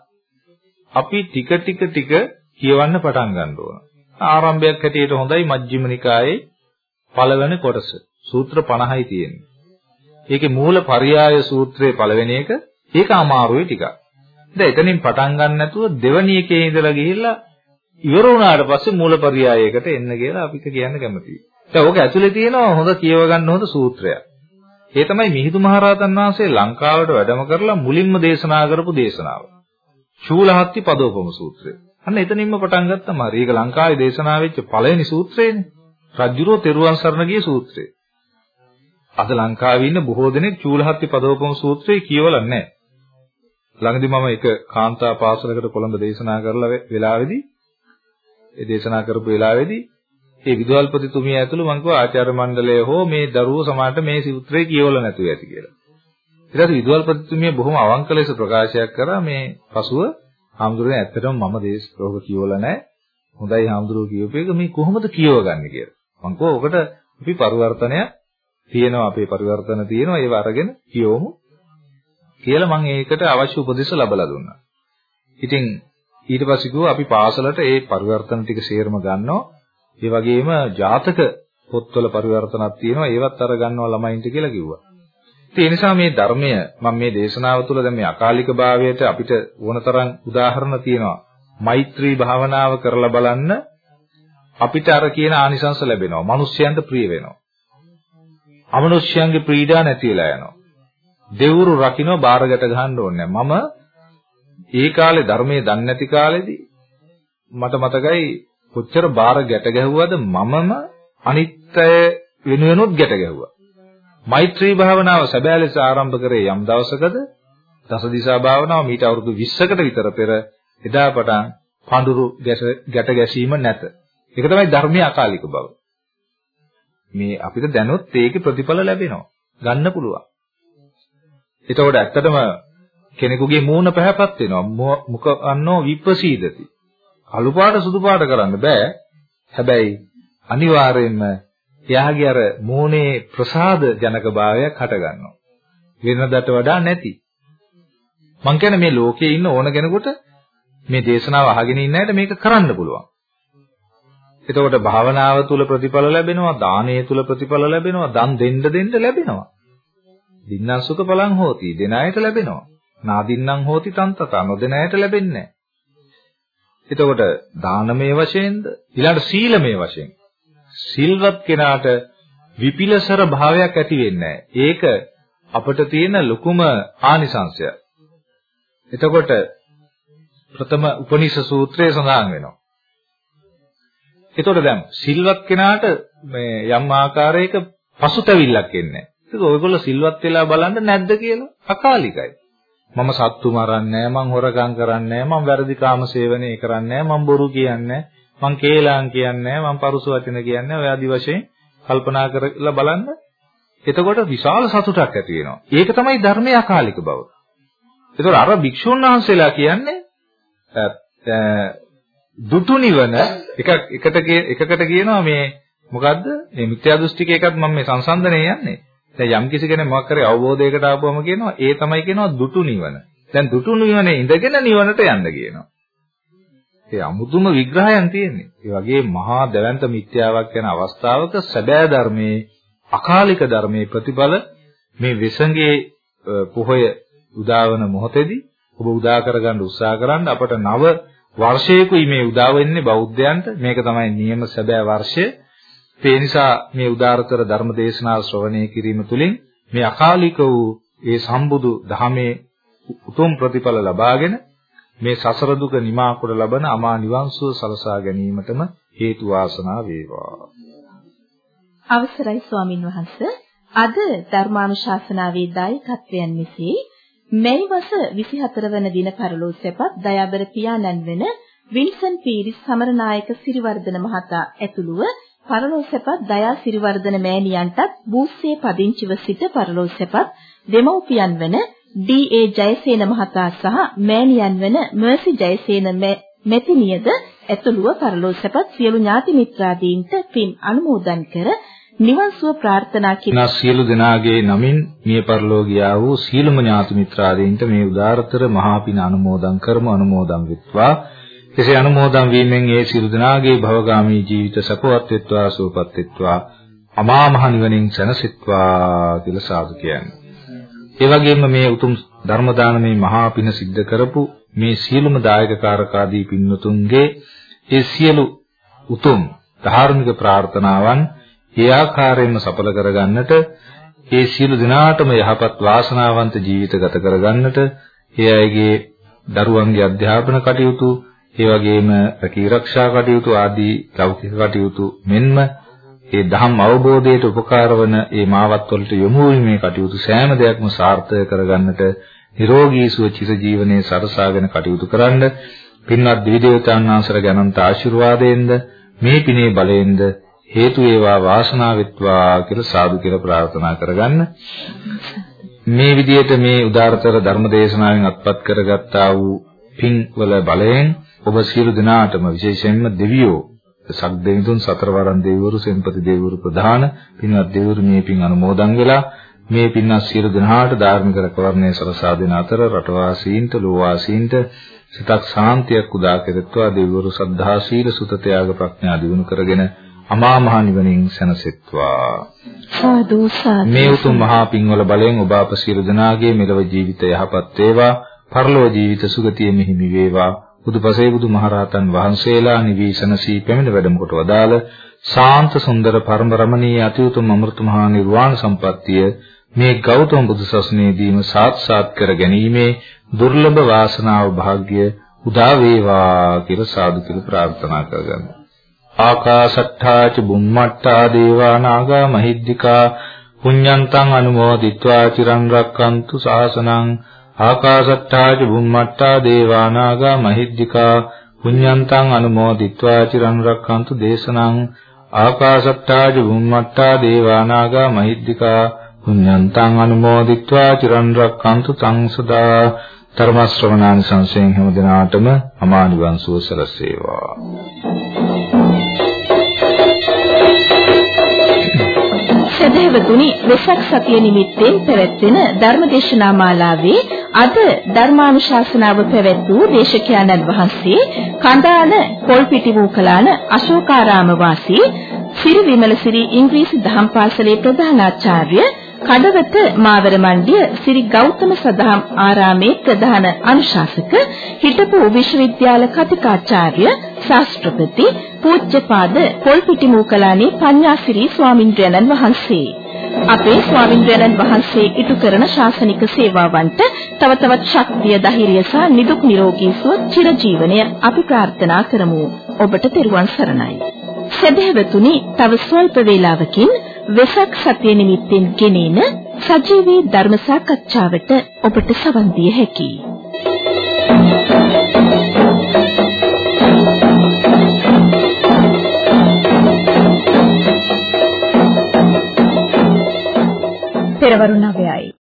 අපි ටික ටික ටික කියවන්න පටන් ගන්න ඕන. ආරම්භයක් හැටියට හොඳයි මජ්ක්‍ධිම නිකායේ පළවෙනි කොටස. සූත්‍ර 50යි තියෙන්නේ. ඒකේ මූල පරියාය සූත්‍රයේ පළවෙනි එක ඒක අමාරුයි ටිකක්. දැන් එතනින් පටන් ගන්න නැතුව දෙවැනි එකේ ඉඳලා ගිහිල්ලා ඉවර වුණාට පස්සේ මූල පරියායයකට එන්න කියලා අපිට කියන්න කැමතියි. දැන් ඕක ඇතුලේ තියෙනවා හොඳ කියව ගන්න හොඳ සූත්‍රයක්. ඒ තමයි මිහිඳු මහරහතන් වහන්සේ ලංකාවට වැඩම කරලා මුලින්ම දේශනා කරපු දේශනාව. ශූලහත්ති පදෝපම සූත්‍රය. අන්න එතනින්ම පටන් ගත්තම හරි. ඒක ලංකාවේ දේශනා වෙච්ච පළවෙනි සූත්‍රයනේ. රජුරෝ තෙරුවන් සරණ ගිය සූත්‍රය. අද ලංකාවේ ඉන්න බොහෝ දෙනෙක් චූලහත්ති පදෝපම සූත්‍රය කියවලා නැහැ. ළඟදි මම එක කාන්තා පාසලකට කොළඹ දේශනා කරලා වෙලාවේදී ඒ දේශනා කරපු වෙලාවේදී ඒ විදුහල්පතිතුමිය ඇතුළු මං කිව්වා ආචාර්ය මණ්ඩලය හෝ මේ දරුවෝ සමාජයට මේ සූත්‍රය කියවලා නැතුව ඇති කියලා. ඊට පස්සේ විදුහල්පතිතුමිය බොහොම අවංක ලෙස ප්‍රකාශයක් කරා මේ පසුව හාමුදුරනේ ඇත්තටම මම දේශෝක කියවලා නැහැ. හොඳයි හාමුදුරුවෝ කියවපු එක මේ කොහොමද කියවගන්නේ කියලා. මං කිව්වා ඔකට අපි පරිවර්තනය තියෙනවා අපේ පරිවර්තන තියෙනවා ඒව අරගෙන කියවමු කියලා මම ඒකට අවශ්‍ය උපදෙස් ලැබලා දුන්නා. ඉතින් ඊට පස්සේ කිව්වා අපි පාසලට ඒ පරිවර්තන ටික සේරම ගන්නවා. ඒ වගේම ජාතක පොත්වල පරිවර්තනක් තියෙනවා ඒවත් අර ගන්නවා ළමයින්ට කියලා කිව්වා. ඒ නිසා මේ ධර්මය මම මේ දේශනාව තුළ දැන් මේ අකාලික භාවයට අපිට ඕනතරම් උදාහරණ තියෙනවා. මෛත්‍රී භාවනාව කරලා බලන්න අපිට අර කියන ආනිසංස ලැබෙනවා. මිනිස්යන්ට ප්‍රිය වෙනවා. අමනුෂ්‍යයන්ගේ ප්‍රීඩා නැති වෙලා යනවා. දෙවුරු රකින්න බාරකට ගහන්න ඕනේ මම ඒ කාලේ ධර්මයේ දන්නේ නැති කාලෙදී මට මතකයි කොච්චර බාර ගැට ගැහුවද මමම අනිත්‍ය වෙනුවෙනුත් ගැට ගැහුවා. මෛත්‍රී භාවනාව සැබෑ ලෙස ආරම්භ කරේ යම් දවසකද දසදිසා භාවනාව මීට අවුරුදු 20කට විතර පෙර එදා පටන් පඳුරු ගැට ගැසීම නැත. ඒක තමයි ධර්මයේ අකාලික බව. මේ අපිට දැනොත් ඒකේ ප්‍රතිඵල ලැබෙනවා. ගන්න පුළුවන්. එතකොට ඇත්තටම කෙනෙකුගේ මූණ පැහැපත් වෙනවා. මුඛ අන්නෝ විප්‍රසීදති. කළු පාට සුදු පාට කරන්න බෑ. හැබැයි අනිවාර්යයෙන්ම එයාගේ අර මූණේ ප්‍රසාද ජනක භාවයක් හට ගන්නවා. වෙනදට වඩා නැති. මං කියන්නේ මේ ලෝකේ ඉන්න ඕන කෙනෙකුට මේ දේශනාව අහගෙන ඉන්න අයට මේක කරන්න පුළුවන්. එතකොට භාවනාව තුල ප්‍රතිඵල ලැබෙනවා, දානය තුල ප්‍රතිඵල ලැබෙනවා, දන් දෙන්න දෙන්න ලැබෙනවා. දින්නම් සුඛ බලං හෝති, දෙන අයට ලැබෙනවා. නාදින්නම් හෝති තන්තත, නොදෙන අයට ලැබෙන්නේ එතකොට දානමය වශයෙන්ද ඊළඟ සීලමය වශයෙන් සිල්වත් කෙනාට විපිලසර භාවයක් ඇති වෙන්නේ ඒක අපිට තියෙන ලොකුම ආනිසංශය. එතකොට ප්‍රථම උපනිෂ සූත්‍රයේ සඳහන් වෙනවා. එතකොට දැන් සිල්වත් කෙනාට මේ යම් ආකාරයක පසුතැවිල්ලක් එන්නේ. ඒක ඔයගොල්ලෝ සිල්වත් වෙලා බලන්න නැද්ද කියලා අකාලිකයි. මම සත්තු මරන්නේ මං හොරකම් කරන්නේ මං වැරදි කාම සේවනය කරන්නේ මං බොරු කියන්නේ මං කේලම් කියන්නේ මං පරුස වචන කියන්නේ ඔය ආදි වශයෙන් කල්පනා කරලා බලන්න. එතකොට විශාල සතුටක් ඇති වෙනවා. ඒක තමයි ධර්මයේ අකාලික බව. ඒතකොට අර භික්ෂුන් වහන්සේලා කියන්නේ දුටු නිවන එකක් එකට එකකට කියනවා මේ මොකද්ද? මේ මිත්‍යා දෘෂ්ටික එකත් මම මේ සංසන්දනයේ යන්නේ. දැන් යම් කිසි කෙනෙක් මොකක් කරේ අවබෝධයකට ආපුවම කියනවා ඒ තමයි කියනවා දුටු නිවන. දැන් දුටු නිවනේ ඉඳගෙන නිවනට යන්න කියනවා. ඒ අමුතුම විග්‍රහයන් තියෙන්නේ. ඒ වගේ මහා දැවැන්ත මිත්‍යාවක් යන අවස්ථාවක සැබෑ ධර්මයේ අකාලික ධර්මයේ ප්‍රතිඵල මේ විසංගයේ පොහොය උදාවන මොහොතේදී ඔබ උදා කරගන්න උත්සාහ කරන්න අපට නව වර්ෂයකුයි මේ උදා වෙන්නේ බෞද්ධයන්ට. මේක තමයි නියම සැබෑ වර්ෂය. ඒ නිසා මේ උදාරතර ධර්ම දේශනාව ශ්‍රවණය කිරීම තුළින් මේ අකාලික වූ ඒ සම්බුදු දහමේ උතුම් ප්‍රතිඵල ලබාගෙන මේ සසර දුක නිමා කොට ලබන අමා නිවන් සුව සලසා ගැනීමටම හේතු වාසනා වේවා. අවසරයි ස්වාමින් වහන්සේ අද ධර්මානුශාසනාවේ දායකත්වයන් මෙසේ මේ වස 24 වන දින පරලෝසෙපත් දයාබර පියාණන් වෙන වින්සන් පීරිස් සමරනායක සිරිවර්ධන මහතා ඇතුළුව පරලෝසෙපත් දයා සිරිවර්ධන මෑණියන්ටත් බූස්සේ පදිංචිව සිට පරලෝසෙපත් දෙමව්පියන් වන ඩී.ඒ. ජයසේන මහතා සහ මෑණියන් වන මර්සි ජයසේන මෙතිනියද ඇතුළුව පරලෝසෙපත් සියලු ඥාති මිත්‍රාදීන්ට පින් අනුමෝදන් කර නිවන් සුව ප්‍රාර්ථනා කිරීම සියලු දෙනාගේ නමින් මිය පරලෝ ගියා වූ සීලම ඥාති මිත්‍රාදීන්ට මේ උදාරතර මහා පින අනුමෝදන් කරමු අනුමෝදන් වෙත්වා එසේ අනුමෝදන් වීමෙන් ඒ සියලු දෙනාගේ භවගාමී ජීවිත සපවත් වෙත්වා සුවපත් වෙත්වා අමා මහ නිවනින් සැනසෙත්වා කියලා සාදු කියන්නේ. ඒ වගේම මේ උතුම් ධර්ම දානමේ මහා පින සිද්ධ කරපු මේ සියලුම දායක කාරකාදී පින්නතුන්ගේ ඒ සියලු උතුම් ධාර්මික ප්‍රාර්ථනාවන් ඒ ආකාරයෙන්ම සඵල කරගන්නට ඒ සියලු දිනාටම යහපත් වාසනාවන්ත ජීවිත ගත කරගන්නට ඒ අයගේ දරුවන්ගේ අධ්‍යාපන කටයුතු ඒ වගේම රැකී ආරක්ෂා කටයුතු ආදී ලෞකික කටයුතු මෙන්ම ඒ ධම්ම අවබෝධයට උපකාර වන ඒ මාවත් වලට යොමු වීමේ කටයුතු සෑම දෙයක්ම සාර්ථක කරගන්නට නිරෝගී සුව චිර ජීවනයේ සරසාගෙන කටයුතු කරන්න පින්වත් දිවිදේවතාන් වහන්සේලා ගැනන්ත ආශිර්වාදයෙන්ද මේ පිනේ බලයෙන්ද හේතු වේවා වාසනාව වෙත්වා කියලා සාදු කියලා ප්‍රාර්ථනා කරගන්න. මේ විදිහට මේ උදාරතර ධර්ම දේශනාවෙන් අත්පත් කරගත්තා වූ පින් වල බලයෙන් ඔබ සියලු දෙනාටම විශේෂයෙන්ම දෙවියෝ සක් දෙවිතුන් සතරවරන් දෙවිවරු සෙන්පති දෙවිවරු ප්‍රධාන පින්වත් දෙවිවරු මේ පින් අනුමෝදන් වෙලා මේ පින්වත් සියලු දෙනාට ධාර්මික රැකවරණය සලසා දෙන අතර රටවාසීන්ට ලෝවාසීන්ට සිතක් ශාන්තියක් උදා කෙරෙත්වා දෙවිවරු සද්ධා සීල සුත ත්‍යාග ප්‍රඥා දිනු කරගෙන අමා මහ නිවනින් සැනසෙත්වා. සාදු සාදු. මේ උතුම් මහා පින්වල බලයෙන් ඔබ අප සියලු දෙනාගේ මෙලව ජීවිතය යහපත් වේවා. පරලෝ ජීවිත සුගතිය මෙහිමි වේවා. බුදුපසේ බුදුමහරහතන් වහන්සේලා නිවීසනසී පැමිණ වැඩම කොට වදාළ ශාන්ත සුන්දර පරම රමණීය අති උතුම් අමෘත මහා නිර්වාණ සම්පත්තිය මේ ගෞතම බුදු සසුනේදීම සාක්ෂාත් කර ගැනීමේ දුර්ලභ වාසනාව භාග්‍ය උදා වේවා කියලා සාදු කියලා ප්‍රාර්ථනා කරගන්න. ආකාශට්ඨා ච බුම්මට්ඨා දේවා නාග මහිද්దికා පුඤ්ඤන්තං අනුමෝදිත්වා චිරන් රැක්කන්තු සාසනං ආකාශට්ඨා ච බුම්මට්ඨා දේවා නාග මහිද්దికා පුඤ්ඤන්තං අනුමෝදිත්වා චිරන් රැක්කන්තු දේශනං ආකාශට්ඨා ච බුම්මට්ඨා දේවා නාග මහිද්దికා පුඤ්ඤන්තං අනුමෝදිත්වා චිරන් රැක්කන්තු තං සදා ධර්ම ශ්‍රවණාන් සංසයෙන් හැම දිනාටම අමා නිවන් සුව සැලසේවා සදහැවතුනි වෙසක් සතිය නිමිත්තෙන් පැවැත්වෙන ධර්මදේශනා මාලාවේ අද ධර්මානුශාසනාව පැවැත් වූ දේශකයන්න් වහන්සේ කඳාන පොල්පිටි වූකලාන අශෝකාරාම වාසී සිරි විමලසිරි ඉංග්‍රීසි දහම් පාසලේ ප්‍රධානාචාර්ය කඩවත මාවර මණ්ඩිය සිරි ගෞතම සදහම් ආරාමේ ප්‍රධාන අනුශාසක හිටපු විශ්වවිද්‍යාල කතිකාචාර්ය ශාස්ත්‍රපති පූජ්‍යපාද පොල්පිටි මූකලානේ පඤ්ඤාසිරි ස්වාමින්ද්‍රයන්න් වහන්සේ. අපේ ස්වාමින්ද්‍රයන්න් වහන්සේ ඉටු කරන ශාසනික සේවාවන්ට තව තවත් ශක්තිය ධෛර්යය සහ නිදුක් නිරෝගී සුව චිරජීවනය අපි ප්‍රාර්ථනා කරමු. ඔබට තෙරුවන් සරණයි. සදහැවතුනි තව ස්වල්ප වේලාවකින් වෙසක් සතිය නිමිත්තෙන් ගෙනෙන සජීවී ධර්ම සාකච්ඡාවට ඔබට සවන් දිය හැකියි. පෙරවරු 9යි